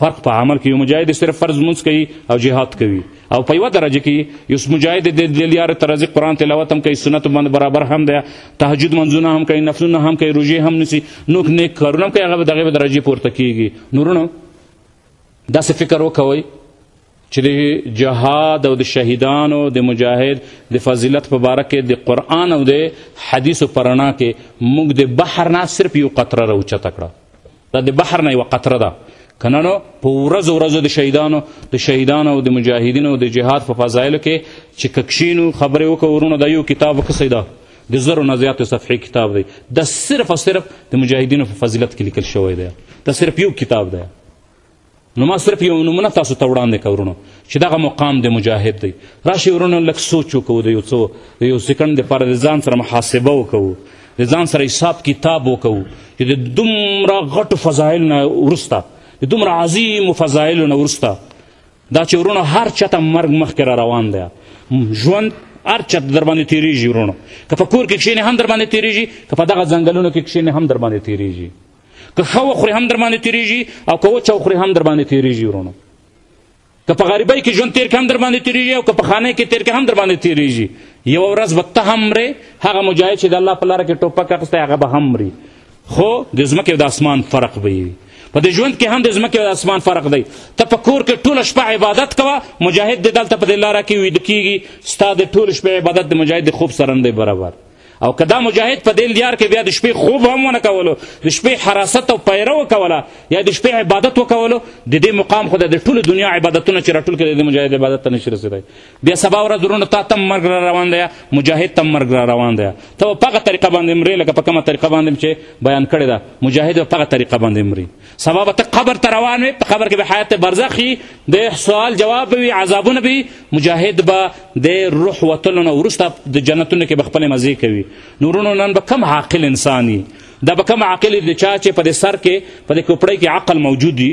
Speaker 1: فرق په عمل کې یو مجاهد صرف فرض مونږ کوي او جهاد کوي او په یو درجه کې یو مجاهد د دې لار تر ځي قران تلاوت هم کوي سنت باندې برابر هم دی تهجد منځونه هم کوي نفلونه هم کوي روزي هم نسی نو نیک کارونه هم کوي هغه دغه درجه پورته کیږي نورونه داسې فکر وکوي چې د جهاد او د شهیدانو د مجاهد د فضیلت په باره کې د قرآن او د حدیثو په رڼا کې موږ د بحر نه صرف یو قطره راوچته کړه دا د بحر نه یوه قطره ده که نه نو په ورځو ورځو د شهیدانو د شهیدانو او د مجاهدینو د جهاد په فضایلو کې چې که کښینو خبرې وکړو ورونه دا یو کتاب وکسئ ده د زرو نه زیاتو صفحې کتاب دی دا صرف او صرف د مجاهدینو په فضیلت کې لیکل شوی دی دا صرف یو کتاب دی نو ما صرف یو نمونه تاسو ته وړاندې کړه ورونو چې دغه مقام د مجاهد دی راشي ورونو لږ سوچ وکړو د یو څو د یو سکند دپاره د ځان سره محاسبه وکړو د ځان سره حساب کتاب وکړو چې د دومره غټو فضایلو نه وروسته د دومره عظیمو فضایلو نه وروسته دا چې ورونو هر چا ته مرګ مخکې را روان دی ژوند هر چا در باندې تېرېږي ورونو که په کور کې کښېنې هم در باندې تېرېږي که په دغه ځنګلونو کې کښېنې هم در باندې تېرېږي که ښه وخورې هم در باندې تېرېږي او که وچه وخورې هم در باندې تېرېږي ورونو که په غریبۍ کې ژوند تېر کې هم در باندې تېرېږي او که په خانۍ کې تېر کې هم در باندې تېرېږي یوه ورځ به ته هم مرې هغه مجاهد چې د الله په لاره کې ټوپک اخیستی هغه به هم مري خو د ځمکې او د اسمان فرق به وي په دې ژوند کې هم د ځمکې او د اسمان فرق دی ته په کور کې ټوله شپه عبادت کوه مجاهد دې دلته په دې لاره کې ویده کېږي ستا د ټولې شپې عبادت د مجاهد د خوب سره نه دی برابر او که دا مجاهد په دې دیار کې بیا د شپې خوب هم ونه کولو د شپې حراست او پیره وکوله یا د شپې عبادت وکولو د دې مقام خو د ټولو دنیا عبادتونه چې راټول کړي د مجاهد عبادت ته نشي رسېدای بیا سبا ورځ وروڼو تا تم مرګ را روان دی مجاهد تم مرګ را روان دی ته په هغه طریقه باندې مرې لکه په کومه طریقه باندې چې بیان کړې ده مجاهد په هغه طریقه باندې مري سبا به ته قبر ته روان وي په قبر کې به حیات برزخي د سوال جواب وي عذابونه وي مجاهد به د روح وتلو نه وروسته د جنتونو کې به خپلې مزې کوي نورونو نن به کم عاقل انسان وي دا به کم عاقل د چا چې په دې سر کې په دې کوپړۍ کې عقل موجود وي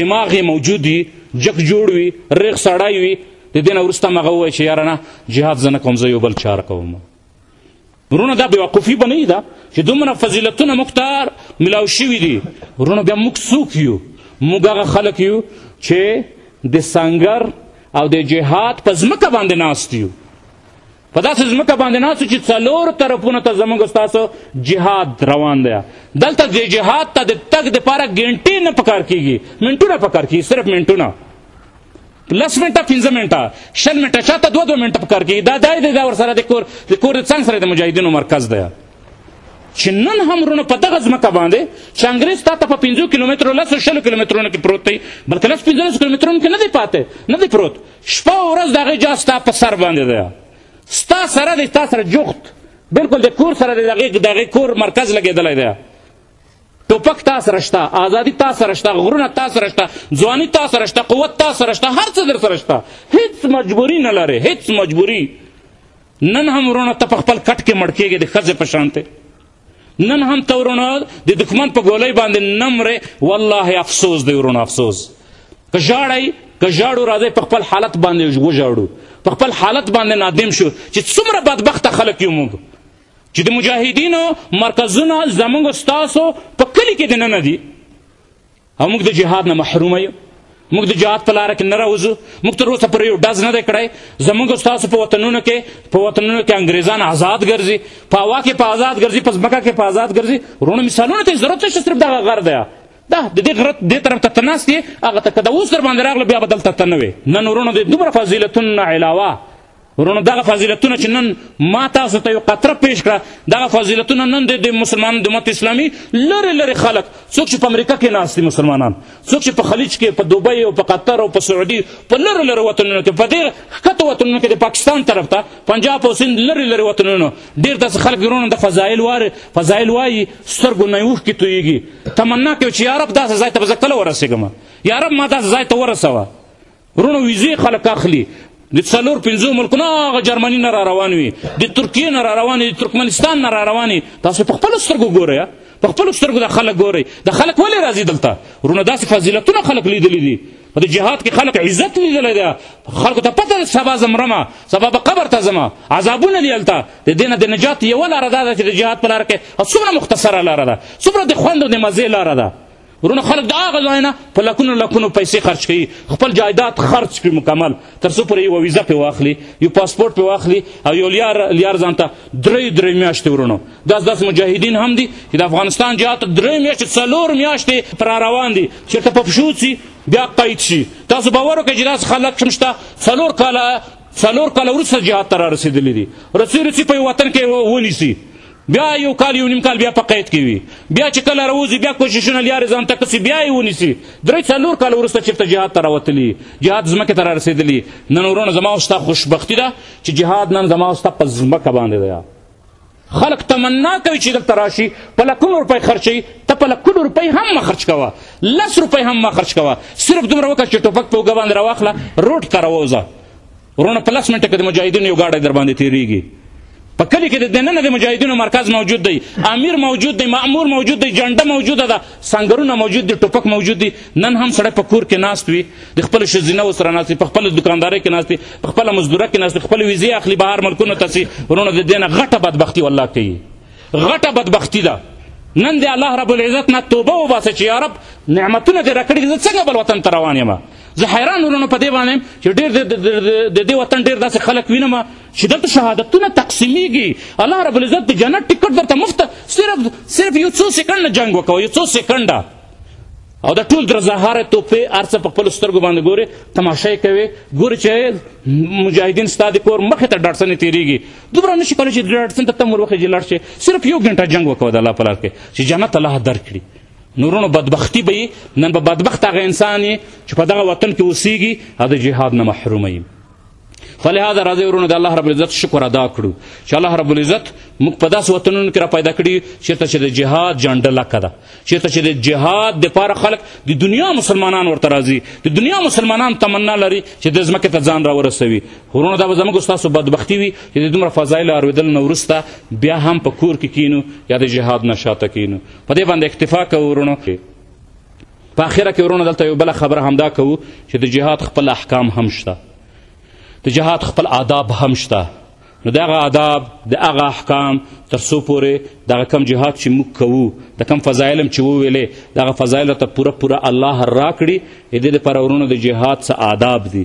Speaker 1: دماغ یې موجود وي جک جوړ وي ریغ سړی وي د دې نه وروسته مغه ووایي چې یاره نه جهاد زه نه کوم زه یو بل چاره کوم ورونو دا بیوقوفي به نه ده چې دومره فضیلتونه موږ ته ملاو شوي دي ورونو بیا موږ څوک یو موږ هغه خلک یو چې د سنګر او د جهاد په ځمکه باندې ناست یو په داسې ځمکه باندې ناست چې څلور طرفونو ته زموږ ستاسو جهاد روان دی دلته د جهاد ته د تګ دپاره ګنټې نه پکار کیږي منټونه پکار کیږي صرف منټونه لس منټه پنځه منټه شل منټه چاته دوه دوه منټه پکار کېږي دا دای دی دا ورسره د کور د کور د څنګ سره د مجاهدینو مرکز دی چې نن هم ورونه په دغه ځمکه باندې چې انګرېز تا ته په پنځو کیلومترو لسو شلو کیلومترونو کې پروت دی بلکې لس پنځلس کیلومترونو کې نه دی پاتې نه دی پروت شپه او ورځ د هغې جا ستا په سر باندې دی ستا سره دی ستا سره جوخت بلکل د کور سره د هغې کور مرکز لګېدلی دی ټوپک تا سره شته ازادي تا سره شته غرونه تا سره شته ځواني تا سره شته قوت تا سره شته هر څه در سره شته هیڅ مجبوري نه لرې هیڅ مجبوري نن هم ورونه ته په خپل کټ کې مړ کېږې د ښځې په شان نن هم ته ورونه د دښمن په ګولۍ باندې نه مرې والله افسوس دی ورونه افسوس که ژاړئ که ژاړو راځئ په خپل حالت باندې وژاړو په خپل حالت باندې نادم شو چې څومره بدبخته خلک یو موږ چې د مجاهدینو مرکزونه زموږ ستاسو په کلي کې د ننه دي او موږ د جهاد نه محروم یو موږ د جهاد په لاره کې نه راوځو موږ تر اوسه پورې یو ډز نه دی کړی زموږ ستاسو په وطنونو کې په وطنونو کې انګریزان آزاد ګرځي په هوا کې په آزاد ګرځي په ځمکه کې په آزاد ګرځي وروڼه مثالونه ته ضرورت نشته صرف دغه غر دی دا د دې غرت دې طرف ته ته ناست یې هغه ته که د اوس در باندې راغله بیا به دلته ته نه وې نن وروڼه د دومره فضیلتونو نه علاوه ورونو دغه فضیلتونه چې نن ما تاسو ته یو قطره پیش کړه دغه فضیلتونه نن د مسلمانانو د امت اسلامي لرې لرې خلک څوک چې په امریکا کې ناست دي مسلمانان څوک چې په خلیج کې په دوبۍ او په قطر او په سعودي په لرو لرو وطنونو کې په ډېر ښکته وطنونو کې د پاکستان طرف ته پنجاب او سند لرې لرې وطنونو ډېر داسې خلک ورونو د فضایل وار فضایل وایي سترګو نه یې اوښکې تویېږي تمنا کوي چې یا رب داسې ځای ته به زه کله ورسېږم یا رب ما داسې ځای ته ورسوه ورونو ویزې خلک اخلي د څلور پنځو ملکونو هغه جرمني نه را روان وي د ترکیې نه را روان دي د ترکمنستان نه را روان دي تاسو په خپلو سترګو ګورئ په خپلو سترګو د خلک ګورئ د خلک ولې راځي دلته ورونه داسې فضیلتونه خلک لیدلي دي په دې جهاد کې خلک عزت لیدلی دی خلکو ته پته ده سبا زه مرمه سبا به قبر ته ځمه عذابونه دي هلته د دې نه د نجات یوه لاره دا ده چې د جهاد په لاره کې څومره مختصره لاره ده څومره د خوند او د مزې لاره ده ورونه خلک د هغه ځای نه په لکونو لکونو پیسې خرچ کوي خپل جایداد خرچ کړي مکمل تر څو پورې یوه ویزه پرې واخلي یو پاسپورټ پرې واخلي او یو لیار لیار ځان ته درې درې میاشتې ورونو داسې داسې مجاهدین هم دي چې د افغانستان جهاد ته درې میاشتې څلور میاشتې پر روان دي چېرته په پښو څي بیا قید شي تاسو باور وکړئ چې داسې خلک هم شته څلور کاله څلور کاله وروسته جهاد ته رارسېدلي دي رسي رسي په یو وطن کې ونیسي بیا یو کال یو نیم کال بیا په قید کې وي بیا چې کله راوځي بیا کوششونه لیارې ځان ته کسي بیا یې ونیسي درې څلور کال وروسته چېرته جهاد ته راوتلي جهاد ځمکې ته رارسېدلي نن ورونه زما او ستا خوشبختي ده چې جهاد نن زما او ستا په ځمکه باندې ده خلق تمنا کوي چې دلته راشي په لکونو روپۍ خرچوي ته په لکونو روپۍ هم مه خرچ کوه لس روپۍ هم مه خرچ کوه صرف دومره وکړه چې ټوپک په اوږه باندې راواخله روډ ته راووځه ورونه په لس منټه کې د مجاهدینو یو ګاډی در باندې تیریږي په کلی کې د دننه د مجاهدینو مرکز موجود دی امیر موجود دی مأمور موجود دی جنډه موجوده ده سنګرونه موجود دي ټوپک موجود دي نن هم سړی په کور کې ناست وي د خپل ښځینه سره ناست په خپل دکاندارۍ کې ناست په خپل مزدوره کې ناست خپل ویزې اخلي بهر ملکونو ته څي ورونه د دې نه غټه بدبختي والله کوي غټه بدبختي ده نن د الله رب العزت نه توبه وباسه چې یا رب نعمتونه دې راکړي زه څنګه بل وطن ته روان یم زه حیران ورونه په دې باندې چې ډېر د دې وطن ډېر داسې خلک وینم چې دلته شهادتونه تقسیمیږي الله رب العزت د جنت ټکټ درته مفته صرف صرف یو څو سکنډه جنګ وکوه یو څو سکنډه او د ټول درزهاره توپې هر څه په خپلو سترګو باندې ګورې تماشه یې کوې ګورې چې مجاهدین ستا د کور مخې ته ډاټسن یې تېرېږي دومره نه شي کولی چې ډاټسن ته تم ور وخېږي لاړ شي صرف یو ګنټه جنګ وکوه د الله په لار کې چې جنت الله درکړي نورونو بدبختی به نن به بدبخت هغه انسان چې په دغه وطن کې اوسیږي او د جهاد نه محروم وي فلهذا راځي ورونو د الله رب العزت شکر ادا کړو چې الله رب العزت موږ په داسې وطنونو کې را پیدا کړي چېرته چې د جهاد جنډه لکه ده چېرته چې د جهاد دپاره خلک د دنیا مسلمانان ورته راځي د دنیا مسلمانان تمنا لري چې د ځمکې ته ځان راورسوي ورونو دا به زموږ ستاسو بدبختي وي چې د دومره فضایلو اورېدل نه وروسته بیا هم په کور کې کینو یا د جهاد نه شاته کینو په دې باندې اکتفا کوو ورونو په اخره کې ورونو دلته یو بله خبره همدا کوو چې د جهاد خپل احکام هم شته د جهاد خپل آداب هم شته نو دغه آداب د هغه احکام تر څو پورې دغه کم جهاد چې موږ کوو د کم فضایل هم چې وویلې دغه فضایل ته پوره پوره الله راکړي د دې لپاره ورونو د جهاد څه آداب دي